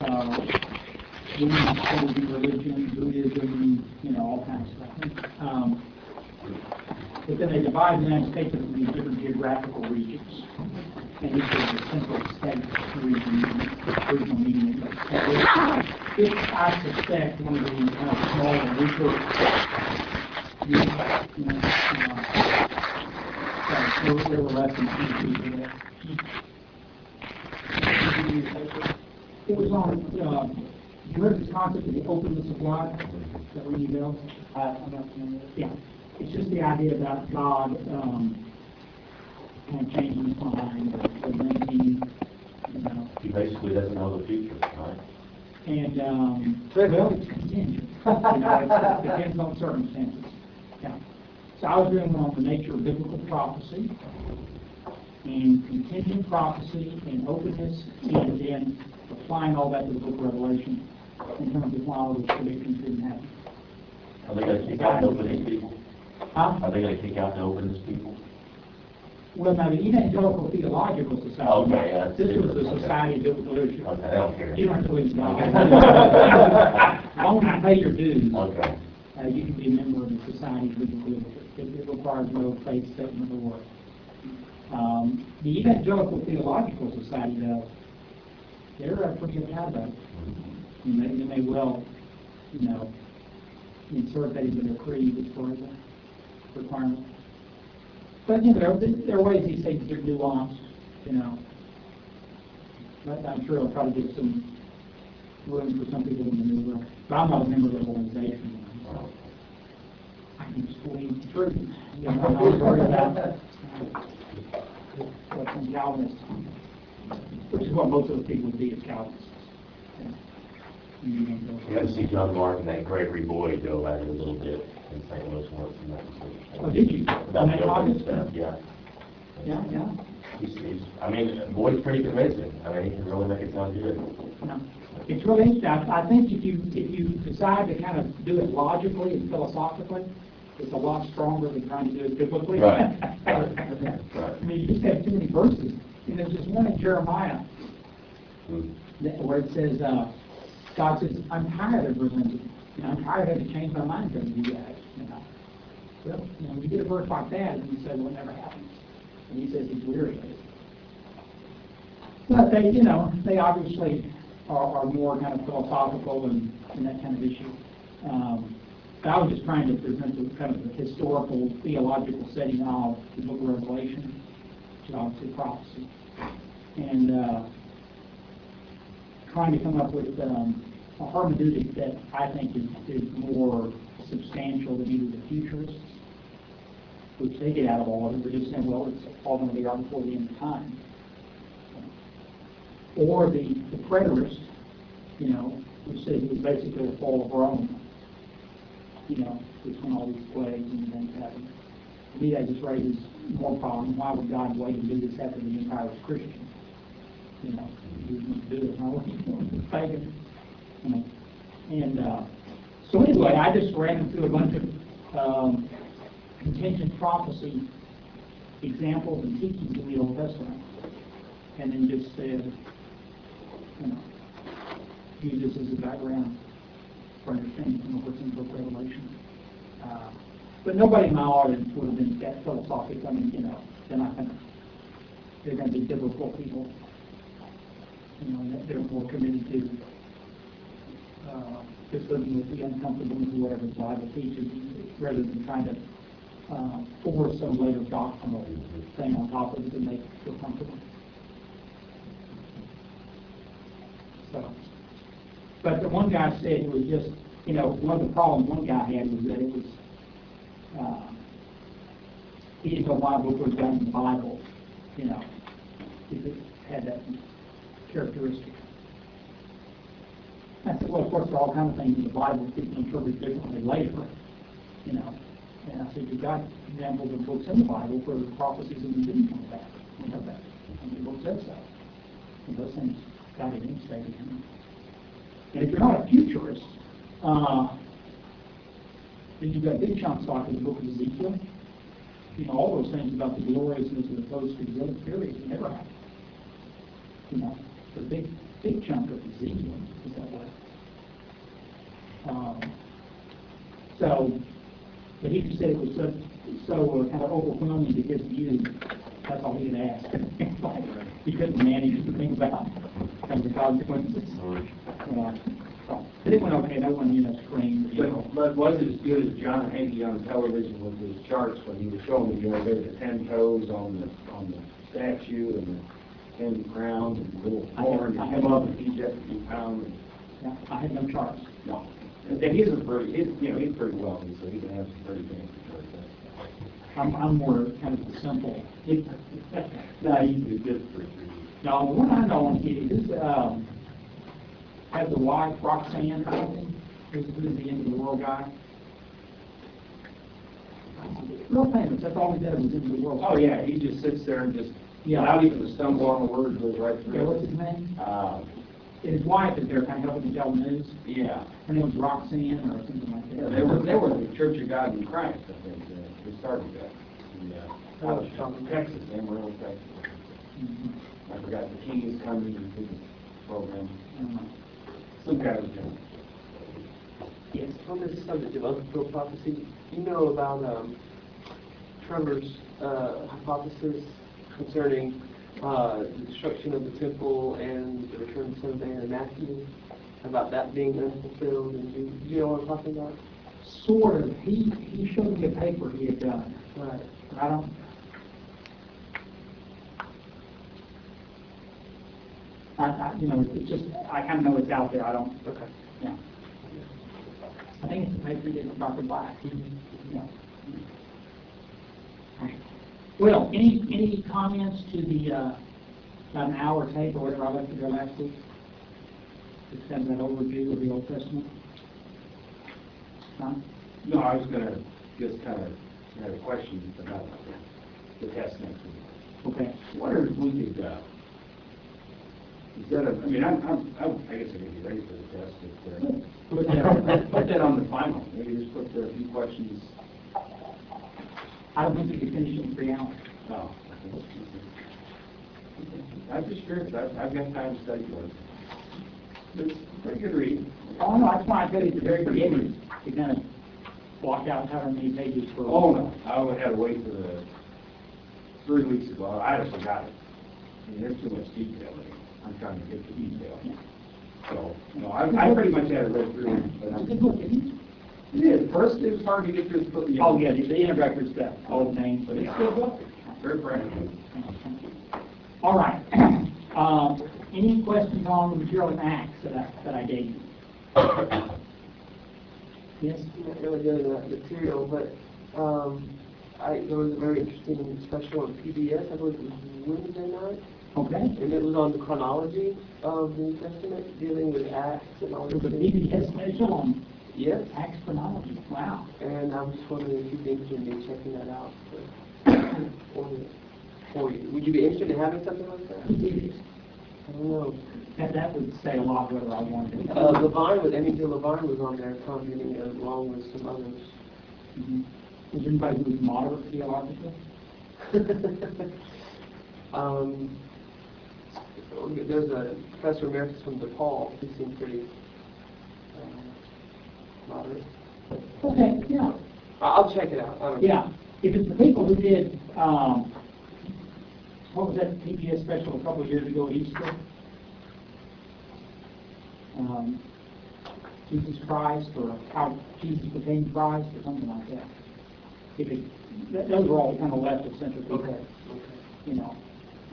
uh, religion, Buddhism, you know, all kinds of stuff. Um, But then they divide the United States into these different geographical regions. And each of the central state region, regional meaning. If I suspect one of the kind of smaller, weaker, you know, uh, there were less than two people there. It was on, uh, you heard this concept of the openness of God? That ring any bells? I, I'm not familiar. Yeah, it's just the idea about God, um, kind of changing his mind, or limiting, you know, He basically doesn't know the future, right? and, um, well, it's contingent. You know, it depends on circumstances. Yeah. So I was doing one on the nature of biblical prophecy, and contingent prophecy and openness, and then applying all that to the book of Revelation in terms of why all those predictions didn't happen. Are they gonna kick out the openness people? Huh? Are they gonna kick out people? Well, now, the Evangelical Theological Society. Okay, that's This was the different, okay. Society of Biblical Literature. Okay, I don't care. You don't have to believe long as you pay your dues, Okay, uh, you can be a member of the Society of Biblical Literature. It it requires no faith statement or work. Um, The Evangelical Theological Society, though, they're uh, pretty about it. And they, they may well, you know, insert that into their creed as far as a requirement. But, you know, there, there are ways these things are nuanced, you know. But I'm sure I'll to give some room for some people to maneuver. But I'm not a member of the organization. you know. I can believe the truth. You know, I'm not worried about uh, what's in Calvinist, which is what most of the people would be as Calvinists. you got to see John Mark and that Gregory Boyd go at it a little bit in St. Louis once. and that Oh, did you? About the open stuff, yeah. Yeah, yeah. He's, he's, I mean, Boyd's pretty convincing. I mean, he can really make it sound good. No. It's really interesting. I, I think if you, if you decide to kind of do it logically and philosophically, it's a lot stronger than trying to do it biblically. Right. Right. I mean, you just have too many verses. And there's just one in Jeremiah Hmm. that- where it says, uh, God says, I'm tired of relenting. You know, I'm tired of having to change my mind of you guys, you know. Well, you know, when you get a verse like that, and you say, well, it never happens. And he says he's weary of it. But they, you know, they obviously are, are more kind of philosophical and, and that kind of issue. Um, but I was just trying to present the kind of the historical, theological setting of the book of Revelation, is obviously prophecy. And, uh, trying to come up with, um, a hermeneutic that I think is, is more substantial than either the futurists, which they get out of all of it, they're just saying, well, it's all going to be out before the end of time or the, the preterist, you know, which says it was basically the fall of Rome, you know, when all these plagues and things happened. To me, that just raises more problems. Why would God wait to do this after the empire was Christian? You know, he was going to do it, how would he pagan? You know, And, uh, so anyway, I just ran through a bunch of, um, contingent prophecy examples and teachings in the Old Testament and then just said, you know, this as a background for understanding what's in the book Revelation. Uh, But nobody in my audience would have been that philosophic, I mean, you know, they're not gonna, they're gonna be biblical people. You know, they're more committed to, uh, just living with the uncomfortableness of whatever the Bible teaches, rather than trying to, uh, force some later doctrinal thing on top of it to make it feel comfortable. So, but the one guy said it was just, you know, one of the problems one guy had was that it was, uh, he didn't know why done in the Bible, you know, if it had that characteristic. I said, well, of course, there are all kinds of things in the Bible that people interpret differently later, you know. And I said, you've got examples of books in the Bible where the prophecies of didn't come back. We know that. And the book says so. And those things got it in stated in. And if you're not a futurist, uh, then you've got big chunks like in the book of Ezekiel. You know, all those things about the gloriousness of the post-exilic period never happened. You know, the big, big chunk of Ezekiel is that way. Um, So, but he just said it was so, so uh, kind of overwhelming to his view, that's all he had asked. Like, He couldn't manage to think about kind of the consequences. Yeah. So, But it went okay, no one, you know, screamed, you know. But, but was it as good as John Hagee on television with his charts when he was showing, you know, there's the ten toes on the, on the statue and the ten crowns and the little I have- horn, I and have- come up and have to be pound. Yeah, I had no charts. No. And he's a pretty, he's, you know, he's pretty wealthy, so he can have some pretty fancy charts. I'm, I'm more kind of the simple. No, he's he's good for No, the one I know on TV, this, um, has the wife Roxanne who's, who's the end of the world guy. Real famous, that's all he did was into the world. Oh, yeah, he just sits there and just, Yeah. without even a stumble on the word, goes right Yeah, what's his name? Uh, his wife is there kind of helping to tell the news. yeah, Her name was Roxanne or something like Yeah, that. they were, they were the Church of God in Christ, I think, uh, they started that. The, uh, out of from Texas, Amarillo, Texas. Mhm. I forgot the king is coming the program, Um, some thing. Yes. On this subject of unfulfilled prophecy, you know about um, Trevor's uh, hypothesis concerning uh, the destruction of the temple and the return of the Son of Man in Matthew, about that being unfulfilled, and you, you know what I'm talking about? Sort of, he, he showed me a paper he had done. Right. I don't. I, I, you know, it's just, I kind of know it's out there, I don't, Okay. yeah. I think it's the paper he did with Dr. Black, yeah. Well, any, any comments to the, uh, about an hour tape or whatever I left there last week? Just have that overview of the Old Testament? Tom? No, I was gonna just kind of, have a question about the test next week. Okay. Wonder if we could, uh, instead of, I mean, I'm, I'm, I'm- I guess I could be ready for the test, but, uh, put that, put that on the final, maybe just put the few questions, I don't think you could finish it in three hours. oh. I'm just curious, I've, I've got time to study for it. It's a pretty good read. Oh, no, that's why I said it's a very beginning, to kind of block out however many pages for. Oh, no, I would have to wait for the, three weeks ago, I just forgot it. I mean, there's too much detail in it, I'm trying to get the detail. So, no, I, I pretty much had it read through, but It's a I'm, good book, isn't it? it is, first it was hard to get through the, you know, Oh, yeah, the the introductory stuff, all the names, but it's still a book. very practical. All right. Um, Any questions on the material in Acts that I, that I gave you? Yes? I'm not really good at that material, but um, I, there was a very interesting special on PBS, I believe it was Wednesday night, Okay. and it was on the chronology of the New Testament, dealing with Acts and all a things. PBS special on Yes, Acts chronology. Wow. and I'm just wondering if you'd be interested in checking that out for, for you. Would you be interested in having something like that? I don't know. That, that would say a lot whether I wanted it. Uh, Levine was, Jill Levine was on there commenting along with some others. Mhm. Is anybody who's moderate theologically? Um, there's a professor emeritus from DePaul, he seemed pretty, uh, moderate. Okay, yeah. I'll check it out. Know. Yeah, if it's the people who did, um, what was that PBS special a couple of years ago at Easter? Um, Jesus Christ, or how Jesus became Christ, or something like that. If it, th- those were all kind of left of center people, Okay, okay. you know.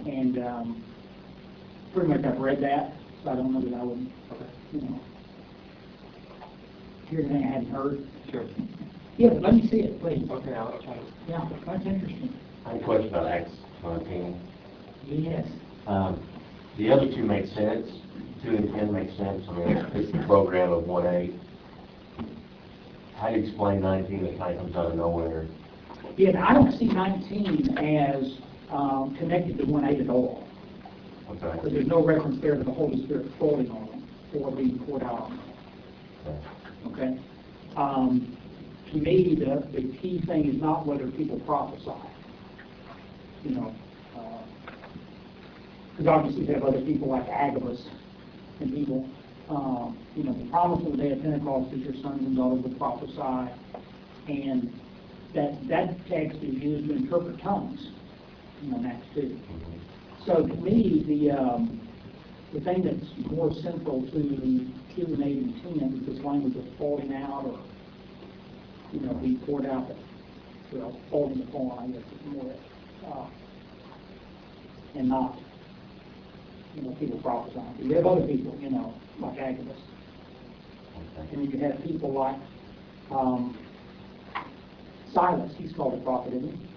And, um, pretty much I've read that, so I don't know that I would, Okay. you know, hear anything I hadn't heard. Sure. Yeah, but let me see it, please. Okay, I'll try to. Yeah, that's interesting. I have a question about Acts 19. Yes. Um, The other two make sense, two and 10 make sense, I mean, it's the program of 1A. How do you explain 19 that kind of comes out of nowhere? Yeah, I don't see 19 as um, connected to 1 8 at all, Okay. there's no reference there to the Holy Spirit falling on them or being poured out on Okay. Um, To me, the, the key thing is not whether people prophesy, you know, because obviously you have other people like Agabus and people um, you know, the promise of the day of Pentecost is your sons and daughters will prophesy. And that, that text is used to interpret tongues, you know, in Acts two. So to me, the, um, the thing that's more central to eight and ten is this language of falling out or, you know, being poured out, well, falling upon, I guess is more, uh, and not, you know, people prophesying. You have other people, you know, like Agabus. And then you have people like, um, Silas, he's called a prophet, isn't he?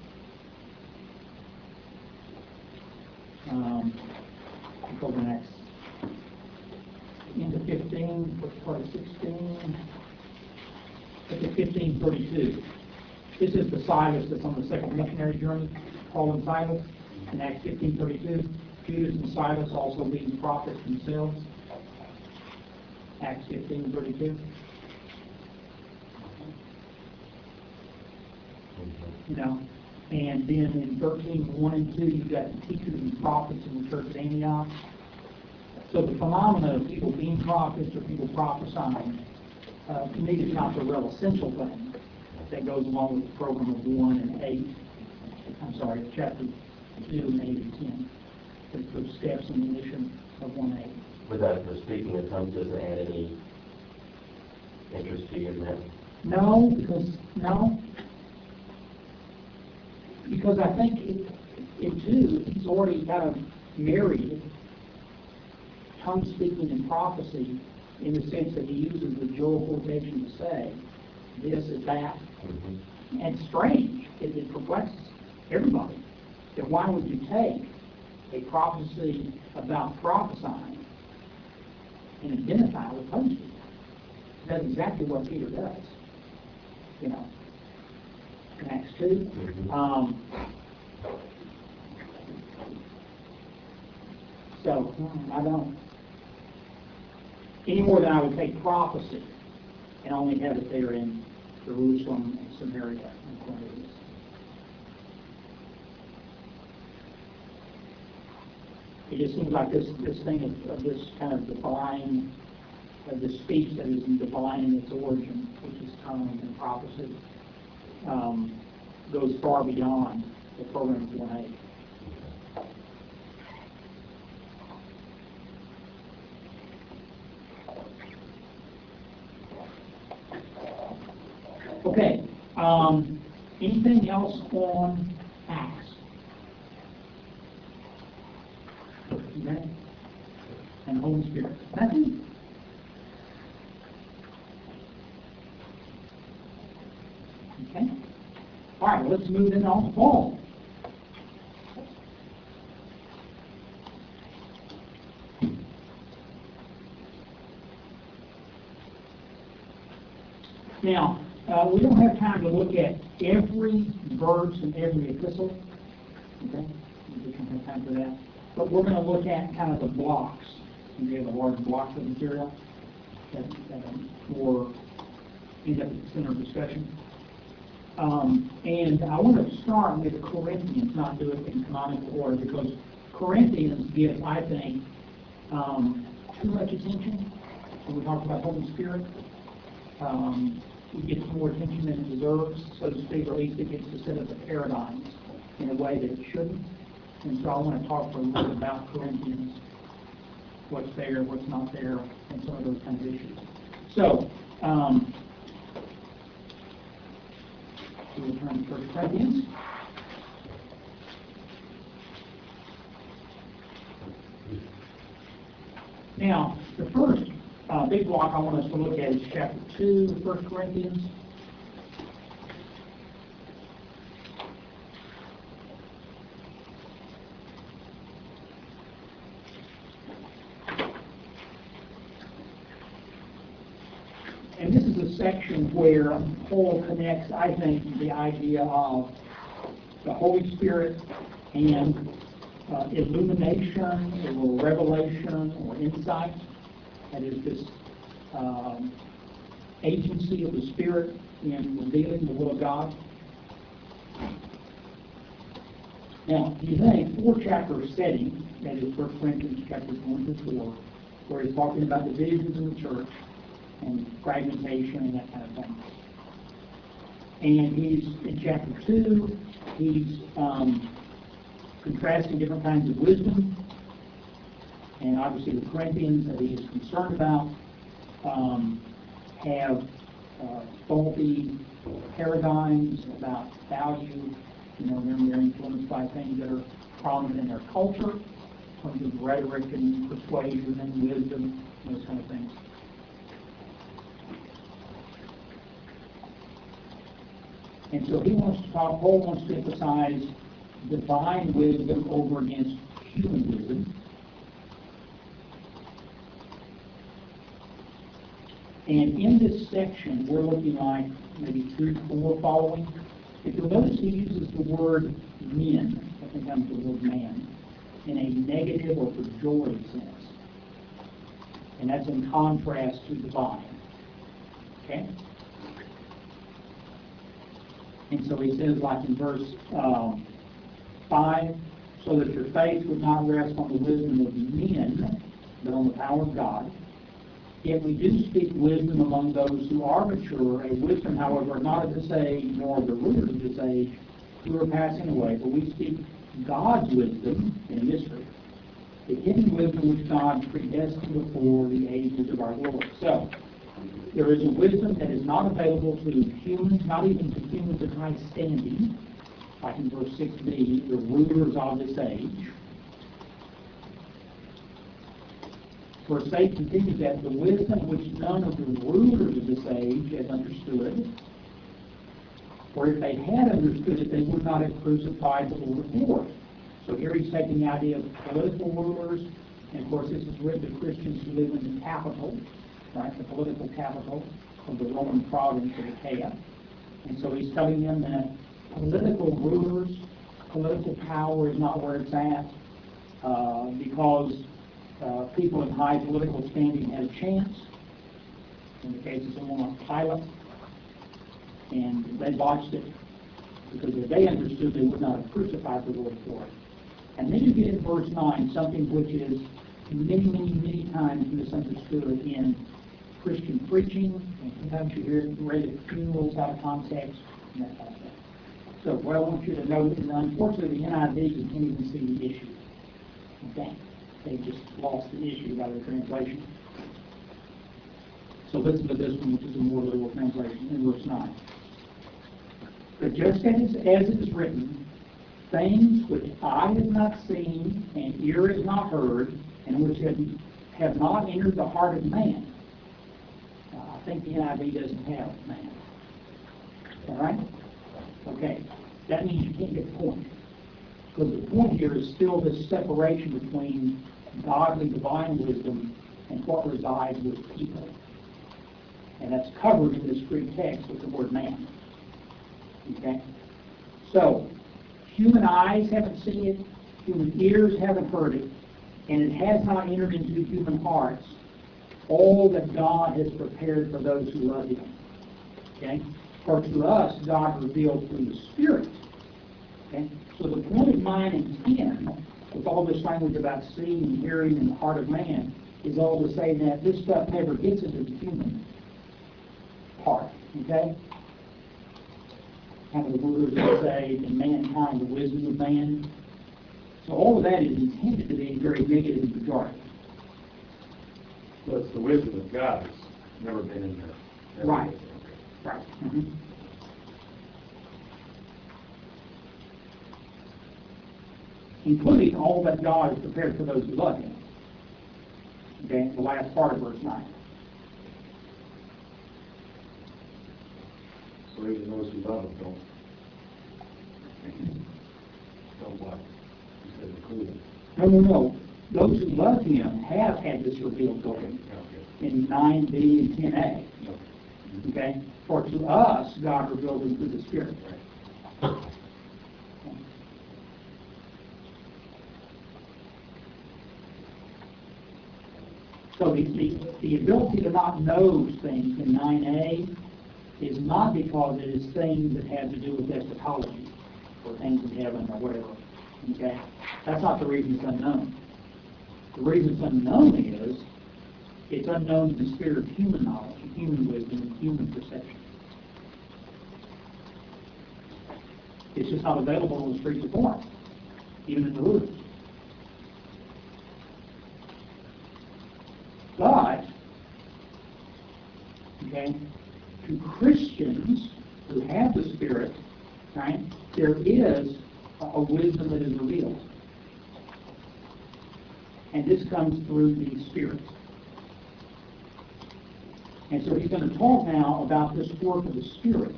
Um, to the next. Into fifteen, first part of sixteen. Look at fifteen thirty-two. This is the Silas that's on the second missionary journey, Paul and Silas, in Acts fifteen thirty-two. Judas and Silas also being prophets themselves. Acts fifteen thirty-two. you know. And then in thirteen, one and two, you've got the teachers and prophets in the church of Antioch. So the phenomena of people being prophets or people prophesying, uh, to me, is not the real essential thing that goes along with the program of one and eight. I'm sorry, chapter two and eight and ten. The, the steps in the mission of one and eight. Without the speaking in tongues, does it add any interest to you in that? No, because, no. Because I think it, it too, he's already kind of married tongue speaking and prophecy in the sense that he uses the Joel quotation to say, this is that. Mhm. And strange, it, it perplexes everybody, that why would you take a prophecy about prophesying and identify with tongue speaking? That's exactly what Peter does, you know. In Acts two, Mhm. um, so, I don't, any more than I would take prophecy and only have it there in Jerusalem and Samaria and Cornelius. It just seems like this, this thing of, of this kind of defining, of this speech that is defining its origin, which is tongue and prophecy, um, goes far beyond the program of one A. Okay, um, anything else on Acts? Okay, and Holy Spirit, nothing? Okay, all right, let's move in on to Paul. Now, uh, we don't have time to look at every verse in every epistle, okay? We don't have time for that. But we're gonna look at kind of the blocks, we have a large blocks of material that, that are more in-depth center of discussion. Um, and I want to start with Corinthians, not do it in canonical order, because Corinthians give, I think, um, too much attention when we talk about Holy Spirit um, it gets more attention than it deserves, so to speak, or at least it gets to set up the paradigms in a way that it shouldn't. And so I want to talk for a little bit about Corinthians, what's there, what's not there, and some of those kinds of issues. So, um, turn to. Now, the first uh, big block I want us to look at is chapter 2 of 1 Corinthians. And this is a section where Paul connects, I think, the idea of the Holy Spirit and uh, illumination or revelation or insight. That is this um, agency of the Spirit in revealing the will of God. Now, you think four chapter setting, that is 1 Corinthians chapters 1 to 4, where he's talking about divisions in the church and fragmentation and that kind of thing. And he's, in chapter two, he's, um, contrasting different kinds of wisdom. And obviously the Corinthians that he is concerned about, um, have, uh, faulty paradigms about value. You know, they're, influenced by things that are prominent in their culture, in terms of rhetoric and persuasion and wisdom, those kind of things. And so he wants to talk, Paul wants to emphasize divine wisdom over against human wisdom. And in this section, we're looking like maybe three, four following. If you'll notice, he uses the word men, I think I'm the word man, in a negative or pejorative sense. And that's in contrast to divine. Okay? And so he says, like in verse um, 5, so that your faith would not rest on the wisdom of men, but on the power of God. Yet we do speak wisdom among those who are mature, a wisdom, however, not of this age, nor of the rulers of this age, who are passing away, but we speak God's wisdom in mystery, the hidden wisdom which God predestined before the ages of our Lord. So, there is a wisdom that is not available to humans, not even to humans of high standing, like in verse 6b, the rulers of this age. For sake continues that the wisdom which none of the rulers of this age has understood, for if they had understood it, they would not have crucified the Lord for it. So here he's taking the idea of political rulers, and of course this is written to Christians who live in the capital, right, the political capital of the Roman province of Achaia. And so he's telling them that political rulers, political power is not where it's at, uh, because uh, people in high political standing had a chance. In the case of someone like Pilate, and they botched it because if they understood, they would not have crucified the Lord for it. And then you get in verse 9, something which is many, many, many times misunderstood in Christian preaching, and sometimes you hear it read at funerals out of context, and that kind of stuff. So what I want you to note is unfortunately the NIV can't even see the issue. Okay? They just lost the issue by the translation. So listen to this one, which is a more literal translation in verse 9. But just as, as it is written, things which eye has not seen and ear has not heard, and which have, have not entered the heart of man. Think the NIV doesn't have man. All right? Okay. That means you can't get the point. Because the point here is still this separation between godly divine wisdom and what resides with people. And that's covered in this Greek text with the word man. Okay? So, human eyes haven't seen it, human ears haven't heard it, and it has not entered into the human hearts all that God has prepared for those who love Him. Okay? For to us, God revealed through the Spirit. Okay? So the point of 9 and 10, with all this language about seeing and hearing and the heart of man, is all to say that this stuff never gets into the human heart. Okay? Kind of the words that say, in mankind, the wisdom of man. So all of that is intended to be very negative and pejorative. So it's the wisdom of God that's never been in there. Right. Right. Mhm. Including all that God has prepared for those who love Him. Okay, the last part of verse 9. So even those who love him don't. Don't what? You said including. No, no, no. Those who love Him have had this revealed Okay. in 9b and 10a. Okay. For to us, God revealed them through the Spirit. So the, the, the ability to not know things in 9a is not because it is things that have to do with eschatology or things in heaven or whatever. Okay? That's not the reason it's unknown. The reason it's unknown is It's unknown in the spirit of human knowledge, human wisdom, and human perception. It's just not available on the streets of Corinth, even in the woods. But, okay, to Christians who have the Spirit, right, there is a wisdom that is revealed. And this comes through the Spirit. And so he's going to talk now about this work of the Spirit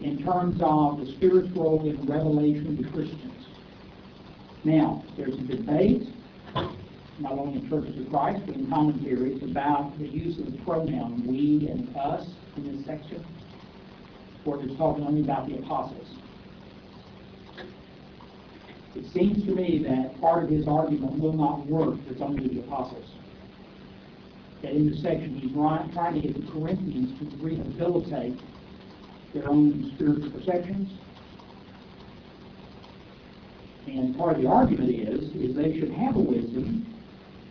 in terms of the Spirit's role in revelation to Christians. Now, there's a debate, not only in churches of Christ, but in commentaries, about the use of the pronoun we and us in this section, where it's talking only about the apostles. It seems to me that part of his argument will not work if it's only the apostles. That in this section, he's trying to get the Corinthians to rehabilitate their own spiritual perceptions. And part of the argument is, is they should have a wisdom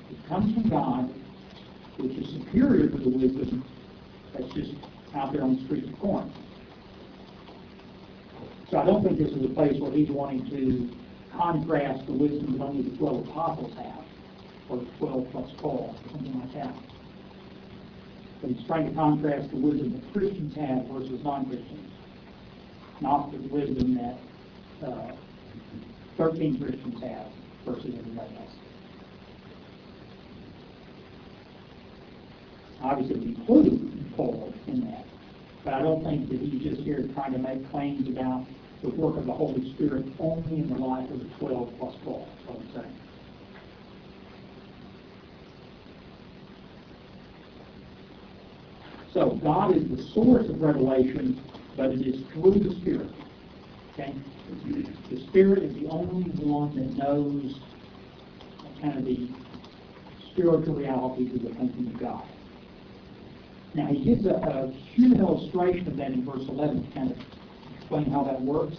that comes from God, which is superior to the wisdom that's just out there on the streets of Corinth. So I don't think this is a place where he's wanting to contrast the wisdom that only the twelve apostles have, or twelve plus Paul, something like that. But he's trying to contrast the wisdom that Christians have versus non-Christians, not the wisdom that uh, 13 Christians have versus everybody else. Obviously, we include Paul in that, but I don't think that he's just here trying to make claims about the work of the Holy Spirit only in the life of the 12 plus Paul, what I'm saying. So God is the source of revelation, but it is through the Spirit. Okay? The Spirit is the only one that knows kind of the spiritual realities of the thinking of God. Now, he gives a, a human illustration of that in verse 11 to kind of explain how that works,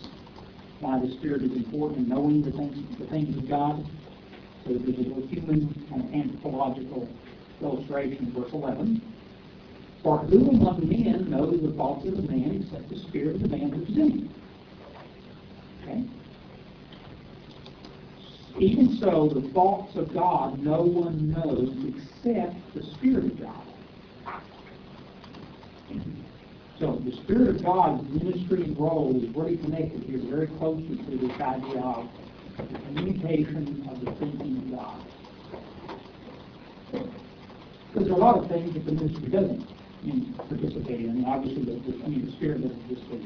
why the Spirit is important in knowing the things, the things of God. So there's a little human kind of anthropological illustration verse 11. For who among men knows the thoughts of the man except the spirit of the man is in him? Okay? Even so, the thoughts of God no one knows except the Spirit of God. So the Spirit of God's ministry role is very connected here very closely to this idea of the communication of the thinking of God. Because there are a lot of things that the ministry doesn't participate in. I mean, obviously, the, the, I mean, the Spirit doesn't just, the,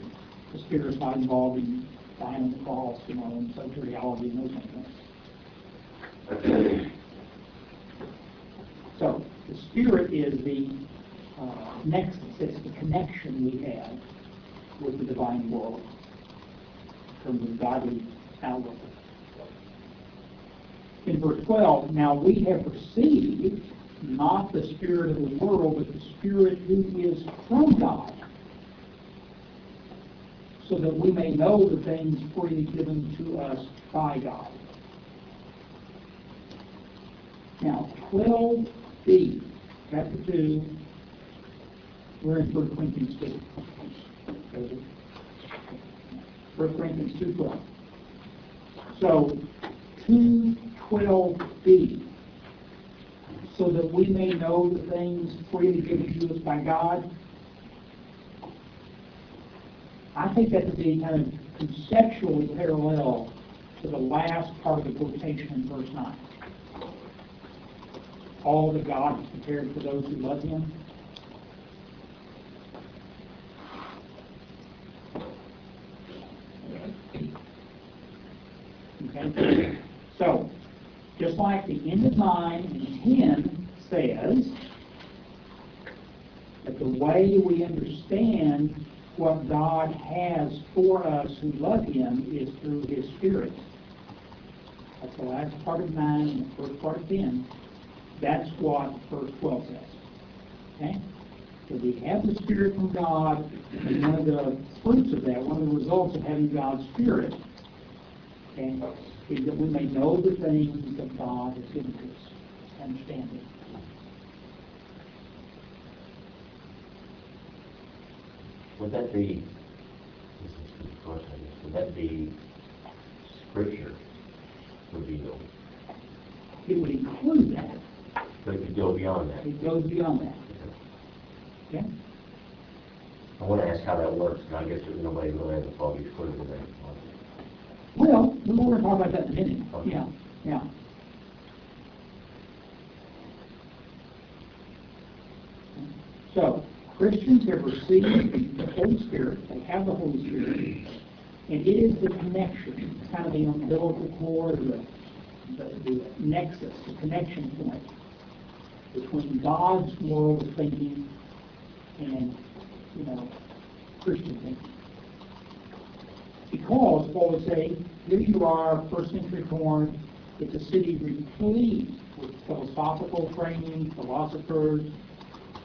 the Spirit is not involved in dying on the cross, you know, and soteriology and those kind of things. So, the Spirit is the uh, nexus, it's the connection we have with the divine world from the godly outlook. In verse 12, now we have received not the Spirit of the world, but the Spirit who is from God, so that we may know the things freely given to us by God. Now, 12b, chapter 2, we're in 1 Corinthians 2. 1 Corinthians 2.12. So, 2.12b, so that we may know the things freely given to us by God. I think that to be kind of conceptually parallel to the last part of the quotation in verse 9 all that God has prepared for those who love Him. Okay? So, just like the end of 9 and 10 says, that the way we understand what God has for us who love Him is through His Spirit. That's the last part of 9 and the first part of 10. That's what verse 12 says. Okay? So we have the Spirit from God, and one of the fruits of that, one of the results of having God's Spirit, okay, is that we may know the things that God has given to us, understanding. Would that be, this is of course, would that be Scripture revealed? It would include that. But it could go beyond that. It goes beyond that. Okay. I want to ask how that works, and I guess there's nobody really has a foggy clue to that. Well, we're gonna talk about that in a minute, yeah, yeah. So, Christians have received the Holy Spirit, they have the Holy Spirit, and it is the connection, kind of the umbilical cord, the, the, the nexus, the connection point between God's world of thinking and, you know, Christian thinking. Because Paul would say, here you are, first century Corinth, it's a city replete with philosophical training, philosophers,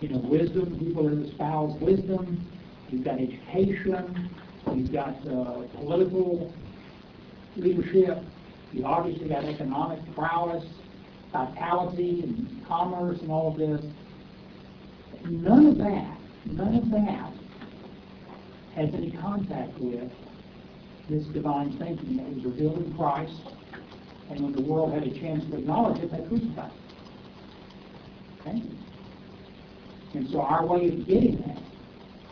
you know, wisdom, people that espouse wisdom, you've got education, you've got uh, political leadership, you obviously got economic prowess, vitality, and commerce, and all of this. None of that, none of that has any contact with this divine thinking that was revealed in Christ, and when the world had a chance to acknowledge it, they crucified it. Okay? And so our way of getting that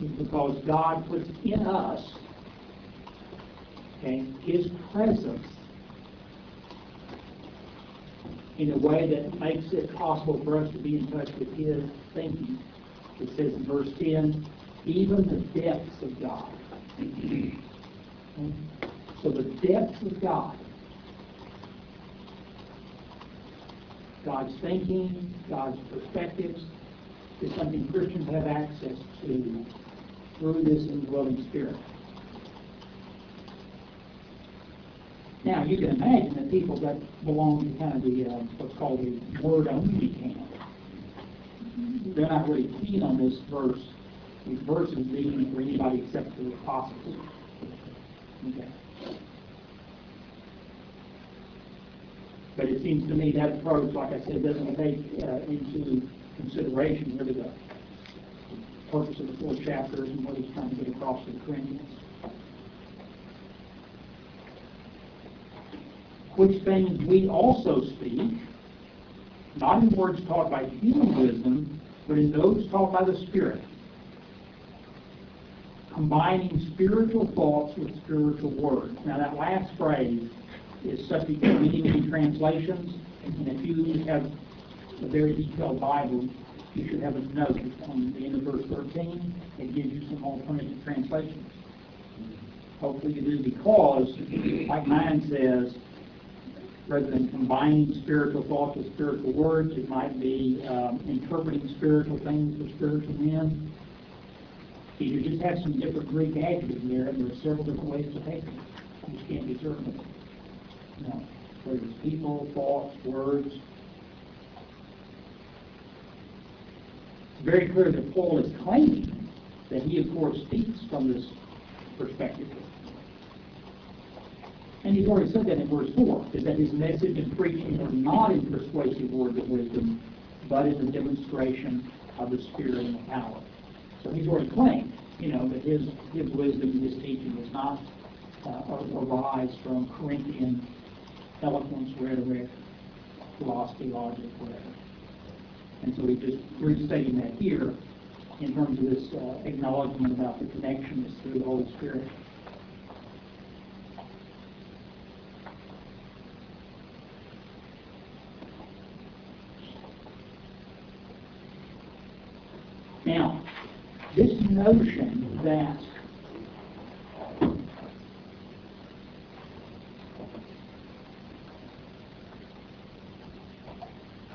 is because God puts in us, okay, His presence in a way that makes it possible for us to be in touch with His thinking. It says in verse 10, even the depths of God. So the depths of God, God's thinking, God's perspectives, is something Christians have access to through this indwelling spirit. Now, you can imagine that people that belong to kind of the, uh, what's called the word-only camp, they're not really keen on this verse, these verses being for anybody except for the apostles. But it seems to me that approach, like I said, doesn't take uh, into consideration really the purpose of the four chapters and what he's trying to get across to the Corinthians. Which things we also speak, not in words taught by human wisdom, but in those taught by the Spirit, combining spiritual thoughts with spiritual words. Now, that last phrase is subject to many, many translations, and if you have a very detailed Bible, you should have a note on the end of verse 13. It gives you some alternative translations. Hopefully you do because, like mine says, rather than combining spiritual thoughts with spiritual words, it might be um, interpreting spiritual things with spiritual men. You just have some different Greek adjectives there, and there are several different ways to take them. You just can't be certain of it. Know, whether it's people, thoughts, words. It's very clear that Paul is claiming that he, of course, speaks from this perspective. And he's already said that in verse 4, is that his message and preaching are not in persuasive words of wisdom, but in the demonstration of the Spirit and the power. So he's already claimed, you know, that his, his wisdom, his teaching does not uh, arise from Corinthian eloquence, rhetoric, philosophy, logic, whatever. And so he's just restating that here in terms of this uh, acknowledgement about the connection is through the Holy Spirit. Now, this notion that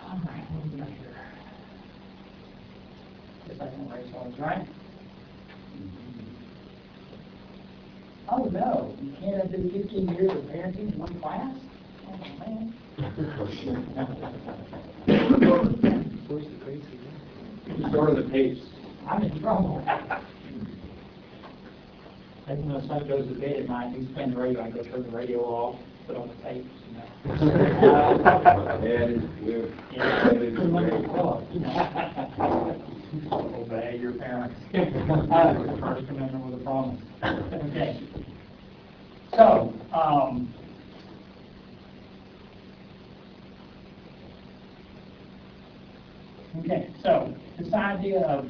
all right, what do we got here? Guess I can erase all this, right? Oh, no, you can't have been fifteen years of parenting in one class? Oh, man. Where's the crazy? Sort of the pace. I'm in trouble. And when my son goes to bed he's playing the radio, I go turn the radio off, put on the tapes, you know. And we're, Yeah, it's a wonderful club, you know. Obey your parents. Uh, First Amendment with a promise. Okay. So, um, okay, so this idea of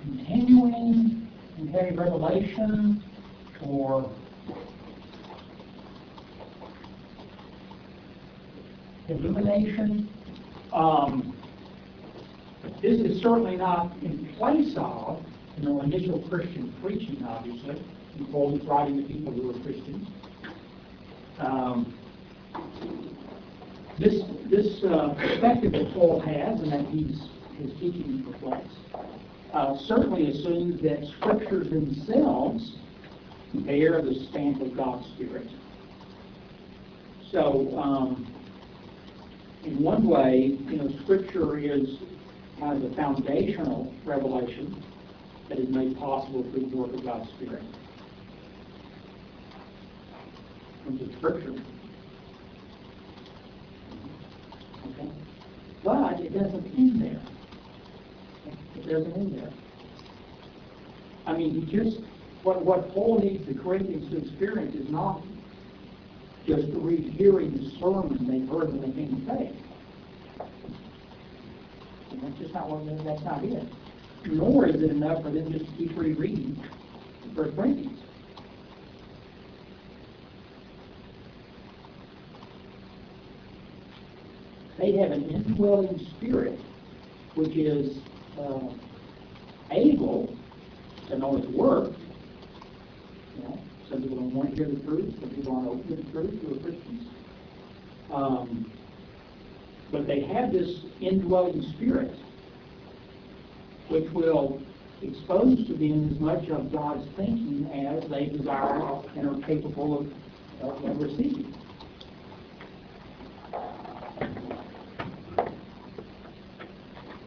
continuing in heavy revelation or illumination, um, this is certainly not in place of, you know, initial Christian preaching, obviously. Paul is writing to people who are Christians. Um, this this uh, perspective that Paul has and that he's, his teaching reflects certainly assumes that scriptures themselves bear the stamp of God's Spirit. So, um, in one way, you know, Scripture is kind of the foundational revelation that is made possible through the work of God's Spirit. From the Scripture. Okay? But it doesn't end there. It doesn't end there. I mean, he just, what, what Paul needs the Corinthians to experience is not just to read hearing the sermon they heard when they came to faith. And that's just not what, that's not it. Nor is it enough for them just to keep rereading First Corinthians. They have an indwelling spirit which is uh, able to know his work. You know, some people don't want to hear the truth, some people aren't open to the truth, who are Christians. Um, but they have this indwelling spirit, which will expose to them as much of God's thinking as they desire and are capable of, of, of receiving.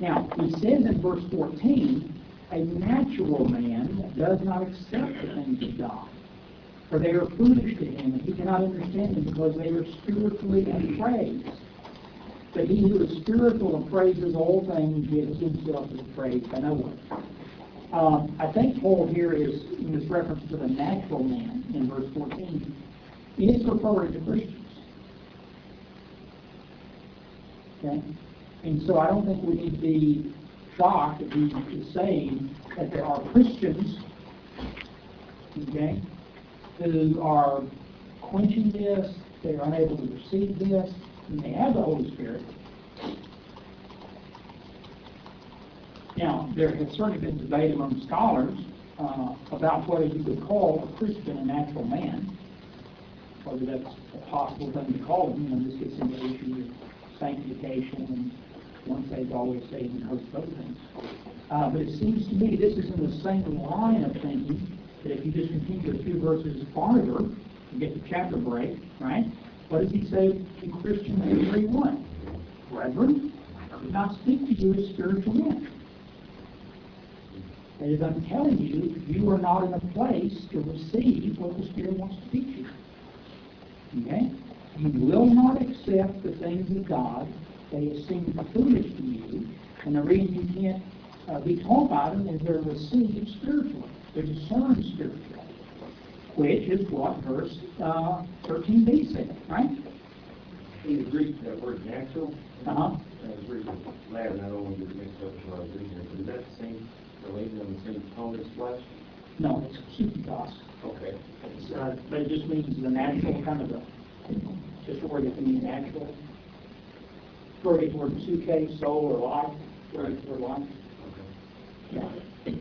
Now, he says in verse 14, a natural man does not accept the things of God, for they are foolish to him, and he cannot understand them because they are spiritually appraised. But he who is spiritual and praises all things, yet himself is appraised by no one. Um, I think Paul here is, in this reference to the natural man in verse 14, is referring to Christians. Okay? And so I don't think we need to be shocked that he is saying that there are Christians, okay, who are quenching this, they are unable to receive this, and they have the Holy Spirit. Now, there has certainly been debate among scholars uh, about whether you could call a Christian a natural man, whether that's a possible thing to call him, and this gets into the issue of sanctification and once saved, always saved, and host of other things. Uh, but it seems to me this is in the same line of thinking that if you just continue a few verses farther, you get the chapter break, right? What does he say in 3.1? Brethren, I do not speak to you as spiritual men. That is, I'm telling you, you are not in a place to receive what the Spirit wants to teach you. Okay? You will not accept the things of God they seem foolish to you, and the reason you can't uh, be taught by them is they're received spiritually. They're discerned spiritually, which is what verse uh, 13b said, right? In the Greek, that word natural, Uh-huh. uh, the Greek is Latin, I don't want to get mixed up with what I was reading here, but is that the same, related on the same tone as flesh? No, it's psychikos. Okay. It's, uh, but it just means the natural kind of the, just a word that can mean natural. It word suke, soul, or it's word life. Okay. Yeah.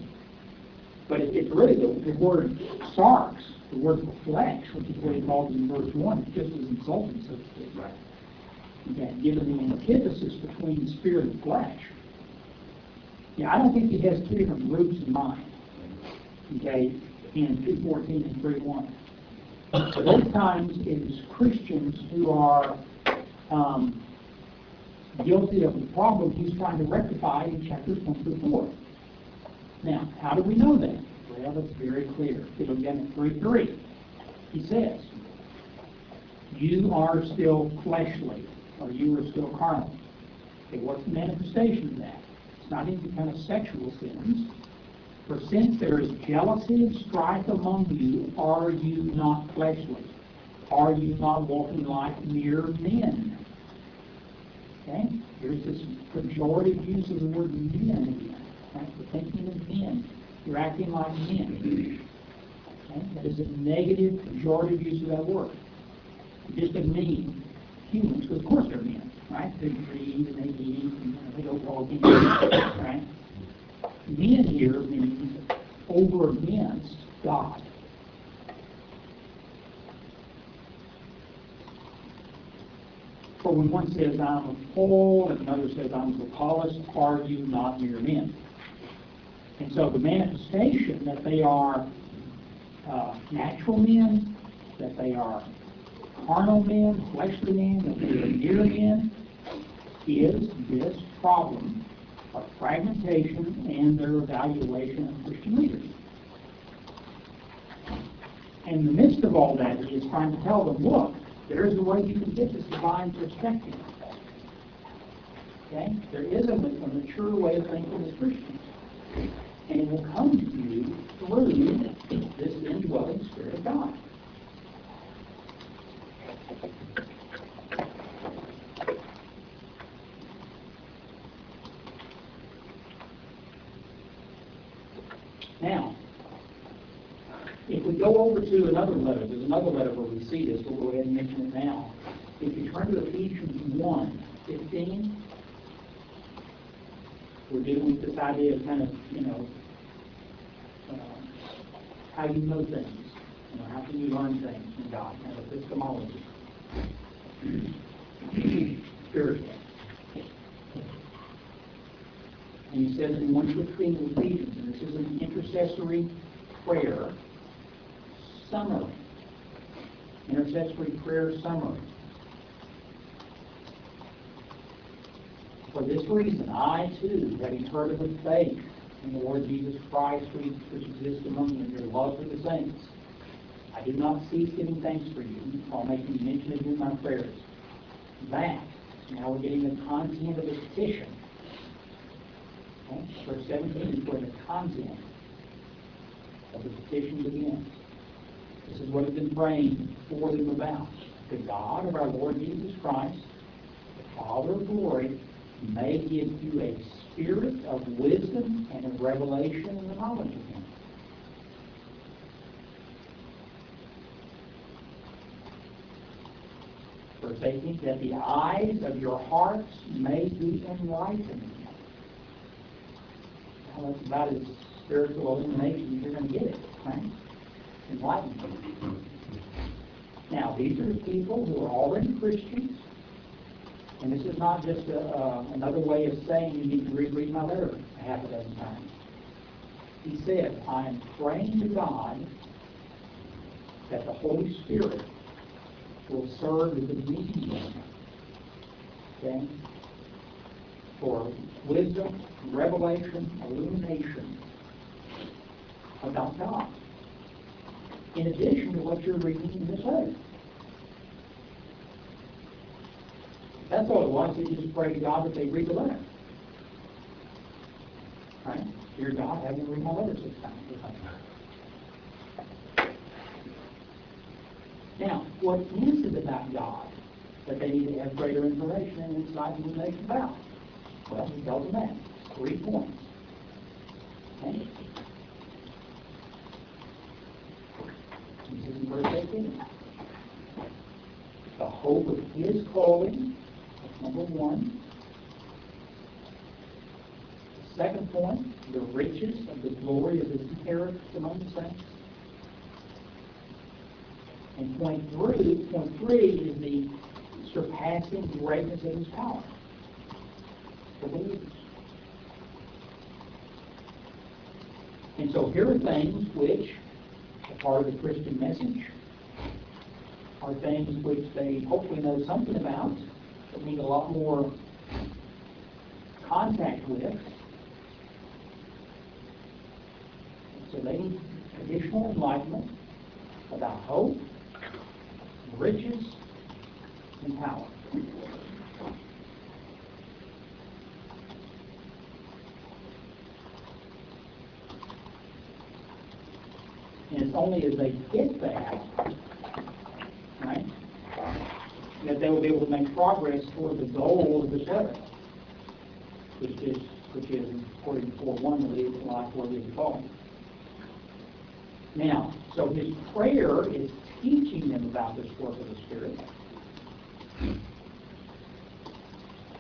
But it, it's really the, the word sarx, the word flesh, which is what he calls in verse one, it's just as insulting, so to speak. Right. Okay, given the antithesis between spirit and flesh. Yeah, I don't think he has two different groups in mind. Okay, in two fourteen and three one. Both times it is Christians who are um, guilty of the problem he's trying to rectify in chapters one through four. Now, how do we know that? Well, it's very clear. If you look down at three three, he says, "You are still fleshly, or you are still carnal." Okay, what's the manifestation of that? It's not any kind of sexual sins. For since there is jealousy and strife among you, are you not fleshly? Are you not walking like mere men? Okay, here's this pejorative use of the word men again. Right? We're thinking of men. You're acting like men. Okay? That is a negative pejorative use of that word. Just doesn't mean humans, because of course they're men, right? They breathe and they eat and they go right? Men here means over against God. For when one says, I'm of Paul, and another says, I'm of Apollos, are you not mere men? And so the manifestation that they are uh, natural men, that they are carnal men, fleshly men, that they are mere men, is this problem of fragmentation and their evaluation of Christian leaders. And in the midst of all that, he is trying to tell them, look, there is a way you can get this divine perspective. Okay? There is a, a mature way of thinking as Christians. And it will come to you through this indwelling Spirit of God. Now, if we go over to another letter, there's another letter where we see this, we'll go ahead and mention it now. If you turn to Ephesians 1, 15, we're dealing with this idea of kind of, you know, uh, how you know things. You know, how can you learn things from God? Kind of epistemology. Spiritual. And he says in 115 of Ephesians, and this is an intercessory prayer summary. Intercessory prayer summary. For this reason, I too, having heard of the faith in the Lord Jesus Christ which exists among you, and your love for the saints, I do not cease giving thanks for you, while making mention of you in my prayers. That, now we're getting the content of the petition. Okay? Verse 17 is where the content of the petition begins. This is what I've been praying for them about. The God of our Lord Jesus Christ, the Father of glory, may give you a spirit of wisdom and of revelation in the knowledge of Him. 18, that the eyes of your hearts may be enlightened. Now, that's about as spiritual illumination you're going to get it, right? Enlightenment. Now, these are the people who are already Christians, and this is not just a, uh, another way of saying you need to reread my letter a half a dozen times. He said, I am praying to God that the Holy Spirit will serve as a medium, okay, for wisdom, revelation, illumination about God. In addition to what you're reading in this letter. That's all it was. He just prayed to God that they read the letter. Right? Dear God, have read my letter six times. Now, what is it about God that they need to have greater information and insight and illumination about? Well, he tells them that. Three points. Okay? 18. The hope of his calling, that's number one. The second point, the riches of the glory of his inheritance among the saints. And point three, point three is the surpassing greatness of his power for believers. And so here are things which part of the Christian message, are things which they hopefully know something about, but need a lot more contact with. So they need additional enlightenment about hope, riches, and power. And it's only as they get that, right, that they will be able to make progress toward the goal of this letter, which is, which is, according to four one, to lead a life worthy of the calling. Now, so his prayer is teaching them about this work of the Spirit.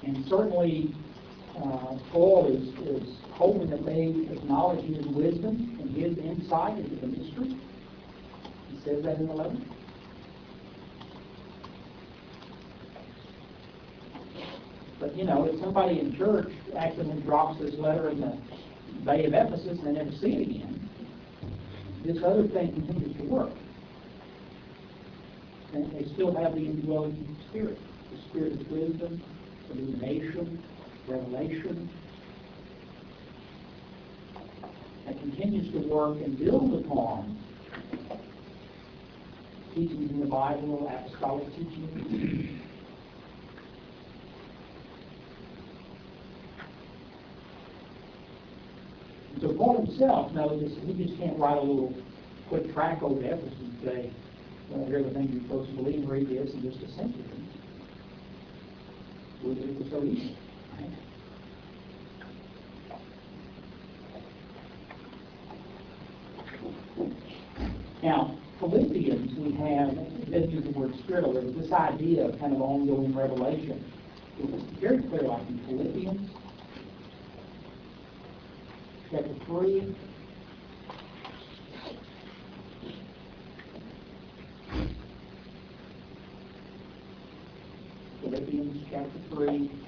And certainly, Uh, Paul is, is hoping that they acknowledge his wisdom and his insight into the mystery. He says that in 11. But, you know, if somebody in church accidentally drops this letter in the Bay of Ephesus and they never see it again, this other thing continues to work. And they still have the indwelling spirit, the spirit of wisdom, illumination, revelation, that continues to work and build upon teachings in the Bible, apostolic teaching. So Paul himself knows this, he just can't write a little quick track over Ephesus and say, well, here are the things you're supposed to believe, read this, and just assent to them. It was so easy. Now, Philippians, we have, doesn't use the word spirit, but this idea of kind of ongoing revelation. It was very clear, like in Philippians, chapter 3. Philippians chapter 3.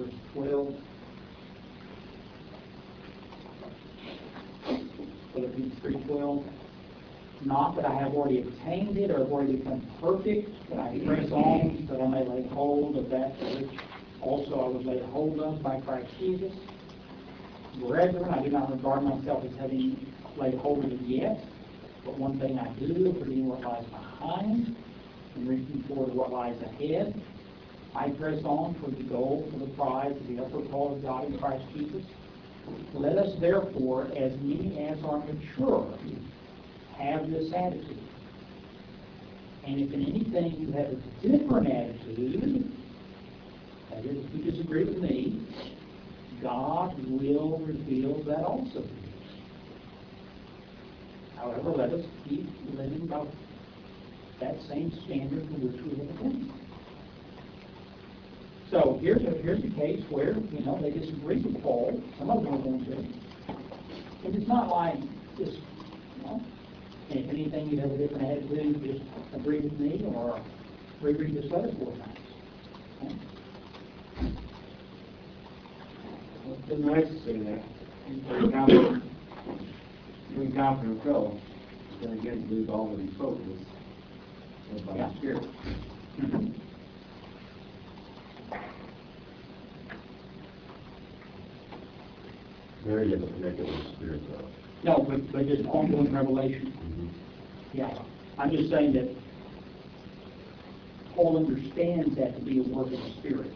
Verse 12. Philippians 3:12. Not that I have already obtained it or have already become perfect, but I press on that I may lay hold of that which also I was laid hold of by Christ Jesus. Brethren, I do not regard myself as having laid hold of it yet, but one thing I do, forgetting what lies behind and reaching forward to what lies ahead, I press on toward the goal for the prize of the upper call of God in Christ Jesus. Let us therefore, as many as are mature, have this attitude. And if in anything you have a different attitude, that is, if you disagree with me, God will reveal that also. However, let us keep living by that same standard to which we have attained. So here's a, here's a case where, you know, they disagree with Paul, some of them are going to. And it's not like just, you know, if anything you have a different attitude, just agree with me or reread this letter four times. Okay? It's been nice to say that. Very confident, very confident fellow. Then again, believe all that he spoke was was by the Spirit. Mm-hmm. Very connected with the spirit though. No, but, but just ongoing revelation. Mm-hmm. Yeah, I'm just saying that Paul understands that to be a work of the Spirit.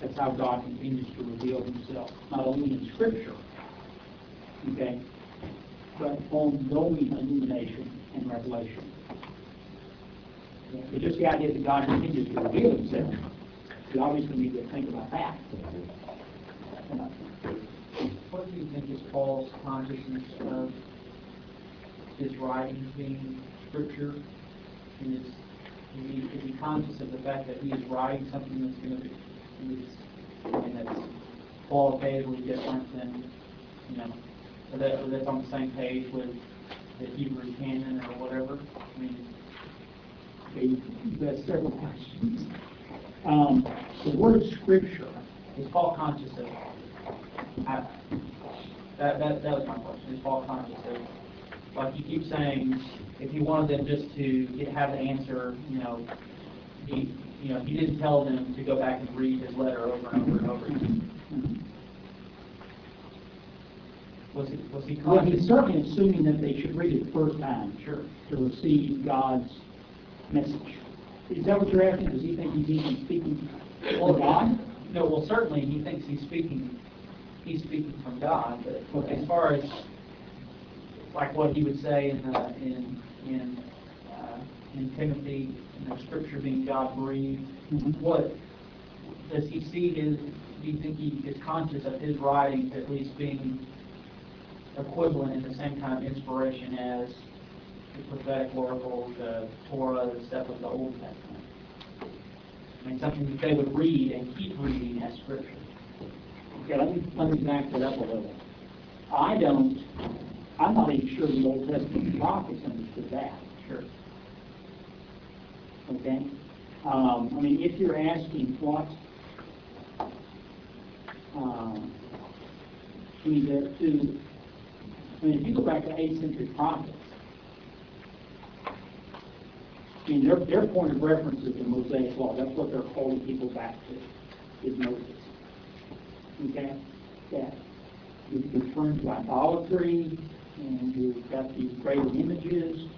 That's how God continues to reveal himself, not only in Scripture, okay, but ongoing illumination and revelation. Yeah, But just the idea that God continues to reveal himself, we obviously need to think about that. Mm-hmm. You think is Paul's consciousness of his writings being scripture? And is, is he, is he conscious of the fact that he is writing something that's going to be, is, and that's qualitatively different than, you know, or that, or that's on the same page with the Hebrew canon or whatever? I mean, got several questions. Um, the word Scripture, is Paul conscious of, I, that, that, that was my question, is Paul conscious of, like you keep saying, if he wanted them just to get, have the answer, you know, he, you know, he didn't tell them to go back and read his letter over and over and over again. Was he, was he well, he's certainly assuming that they should read it the first time Sure. to receive God's message. Is that what you're asking? Does he think he's even speaking for God? No, well, certainly, he thinks he's speaking he's speaking from God, but as far as, like what he would say in, the in, in, uh, in Timothy, in the scripture being God breathed, Mhm. what, does he see his, do you think he is conscious of his writings at least being equivalent in the same kind of inspiration as the prophetic oracles, the Torah, the stuff of the Old Testament? I mean, something that they would read and keep reading as scripture. Okay, let me, let me back that up a little. I don't, I'm not even sure the Old Testament prophets understood that. Sure. okay? Um, I mean, if you're asking what, um, I mean, to, I mean, if you go back to eighth century prophets, I mean, their, their point of reference is the Mosaic Law, that's what they're calling people back to, is Moses. Okay? That you're referring to idolatry, and you've got these graven images,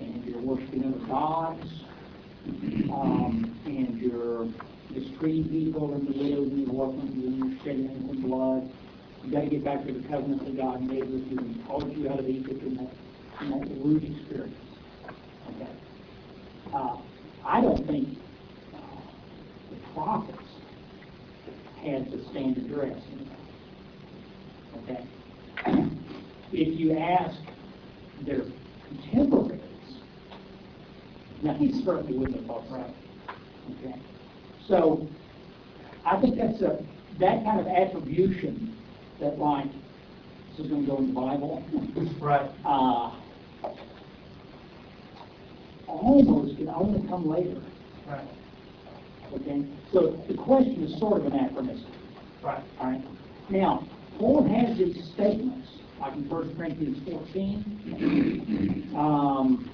and you're worshiping other gods, um, and you're mistreating people and the widows and the orphans and you're shedding innocent blood. You gotta get back to the covenant that God made with you and called you out of Egypt in that, in that root experience. Okay? Uh, I don't think, uh, the prophets had the standard dress in. Okay? If you ask their contemporaries, now, he certainly wouldn't have thought so. Okay? So, I think that's a, that kind of attribution that like, this is gonna go in the Bible, Right. uh, almost can only come later, Right. Okay? So the question is sort of anachronistic, Right. all right? Now, Paul has these statements, like in First Corinthians fourteen, um,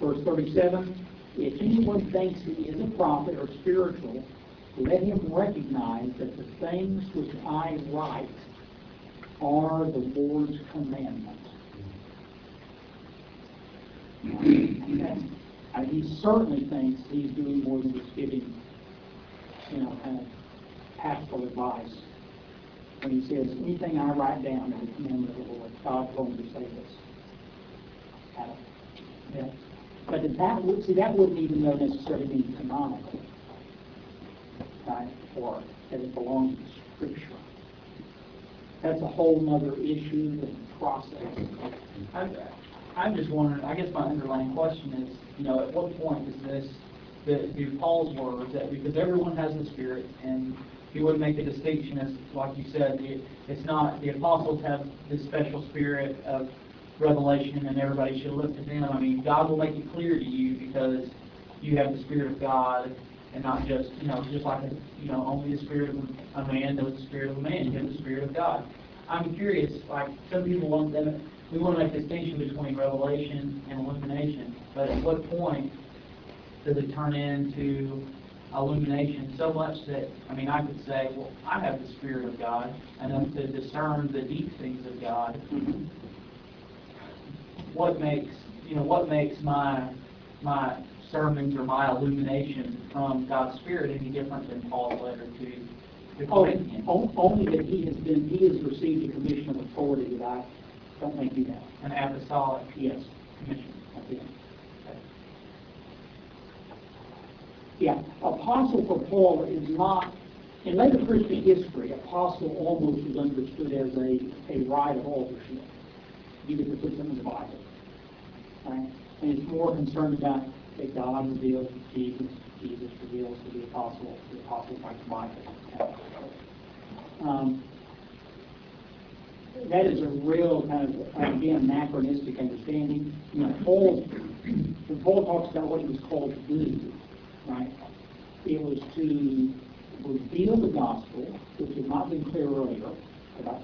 verse thirty-seven, if anyone thinks he is a prophet or spiritual, let him recognize that the things which I write are the Lord's commandment. Okay? And he certainly thinks he's doing more than just giving, you know, kind of pastoral advice. When he says, anything I write down is a commandment of the Lord, God told me to say this. Yeah. But that would, see, that wouldn't even though necessarily be canonical. Right, or that it belongs to Scripture. That's a whole other issue and process. I'm, I'm just wondering, I guess my underlying question is, you know, at what point is this, the, do Paul's words, that, because everyone has the Spirit, and he would make a distinction as, like you said, the, it's not, the apostles have this special spirit of revelation, and everybody should look to them. I mean, God will make it clear to you because you have the Spirit of God, and not just, you know, just like, you know, only the Spirit of a man knows the Spirit of a man, you have the Spirit of God. I'm curious, like, some people want them, we want to make a distinction between revelation and illumination, but at what point does it turn into illumination so much that, I mean, I could say, well, I have the Spirit of God, enough to discern the deep things of God. What makes, you know, what makes my, my sermons or my illumination from God's Spirit any different than Paul's letter to the Oh, Corinthians? o- only that he has been, he has received a commission of authority that I don't think you have. An apostolic PS commission. that's it. Yeah, apostle for Paul is not, in later Christian history, apostle almost is understood as a, a right of authorship. You get to put them in the Bible. Right? And it's more concerned about that God reveals to Jesus, Jesus reveals to the apostle, the apostle like the Bible. Um, that is a real kind of, again, anachronistic understanding. You know, Paul, when Paul talks about what he was called to do, right, it was to reveal the gospel, which had not been clear earlier, about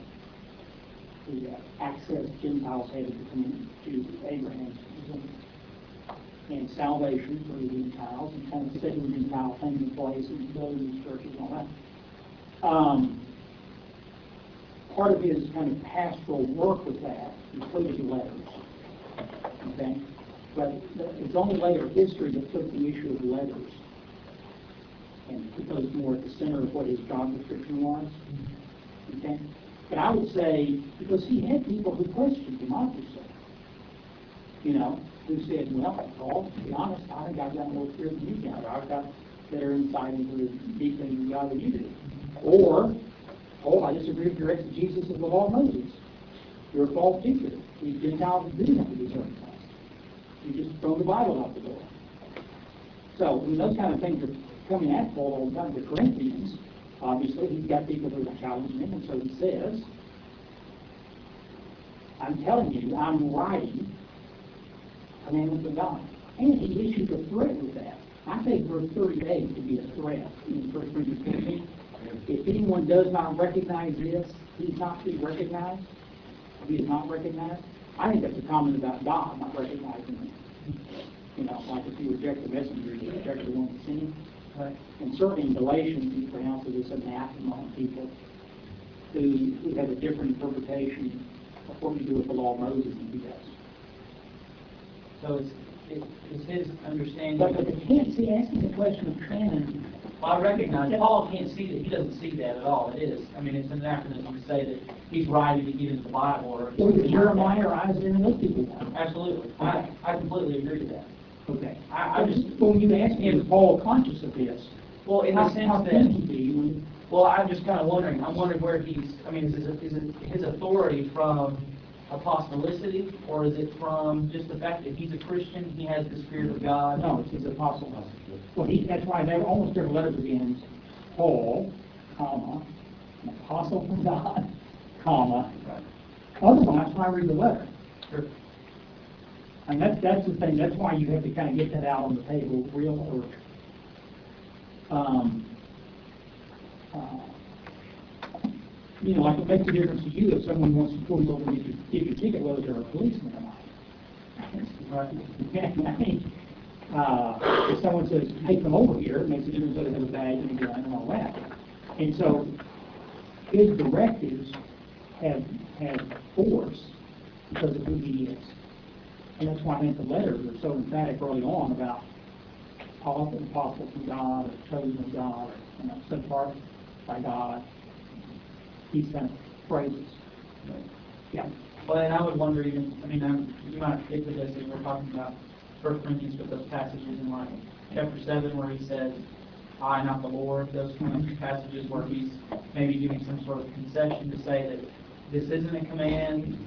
the uh, access Gentiles had to Abraham's and salvation for the Gentiles, and kind of setting Gentile things in place, and building these churches and all that. Um, part of his kind of pastoral work with that included letters. Okay? But it's only later history that took the issue of letters and put those more at the center of what his job description was. Okay? But I would say, because he had people who questioned him, obviously. You know, who said, well, Paul, to be honest, I think I've got more spirit than you got, I've got better insight into the deep things than you do. Or, oh, I disagree with your exegesis of the law of Moses. You're a false teacher. These Gentiles do have to be circumcised. You just throw the Bible out the door. So, when those kind of things are coming at Paul all the time, the Corinthians, obviously, he's got people who are challenging him, and so he says, I'm telling you, I'm writing commandments of God. And he issued a threat with that. I think verse 38 to be a threat in 1 Corinthians 14. If anyone does not recognize this, he's not to be recognized. He is not recognized. I think that's a comment about God not recognizing him. You know, like if you reject the messenger, you reject the one that sent him. Right. And certainly in Galatians, he pronounces this anathema on people who, who have a different interpretation of what we do with the law of Moses than he does. So it's, it- it's his understanding. But, but the can't see, asking the question of canon, I recognize, Paul can't see that, he doesn't see that at all, it is, I mean, it's an anachronism to say that he's writing to get into the Bible or. the Jeremiah or Isaiah and those people. Absolutely, I, I completely agree with that. Okay. I, I just, When you ask me, is Paul conscious of this? well, in the sense that. can he be when, Well, I'm just kind of wondering, I'm wondering where he's, I mean, is his, is it his authority from apostolicity, or is it from just the fact that he's a Christian, he has the Spirit of God? no, it's his apostle. Well, he, that's why they, almost every letter begins, Paul, comma, an apostle from God, comma, otherwise, why read the letter? Sure. And that's, that's the thing, that's why you have to kind of get that out on the table real early. Um, uh, You know, I can make a difference to you if someone wants to pull you over and get your ticket, whether they're a policeman or not. I mean, uh, if someone says, take them over here, it makes a difference whether they have a badge and a gun and all that. And so, his directives have, have force because of who he is. And that's why I think the letters are so emphatic early on about apostle, apostle from God, or chosen of God, or, you know, set apart by God. These kind of phrases. Yeah. Well, and I would wonder even, I mean, I'm, you might get to this, and we're talking about First Corinthians with those passages in like chapter seven where he says, I, not the Lord, those kind of passages where he's maybe giving some sort of concession to say that this isn't a command,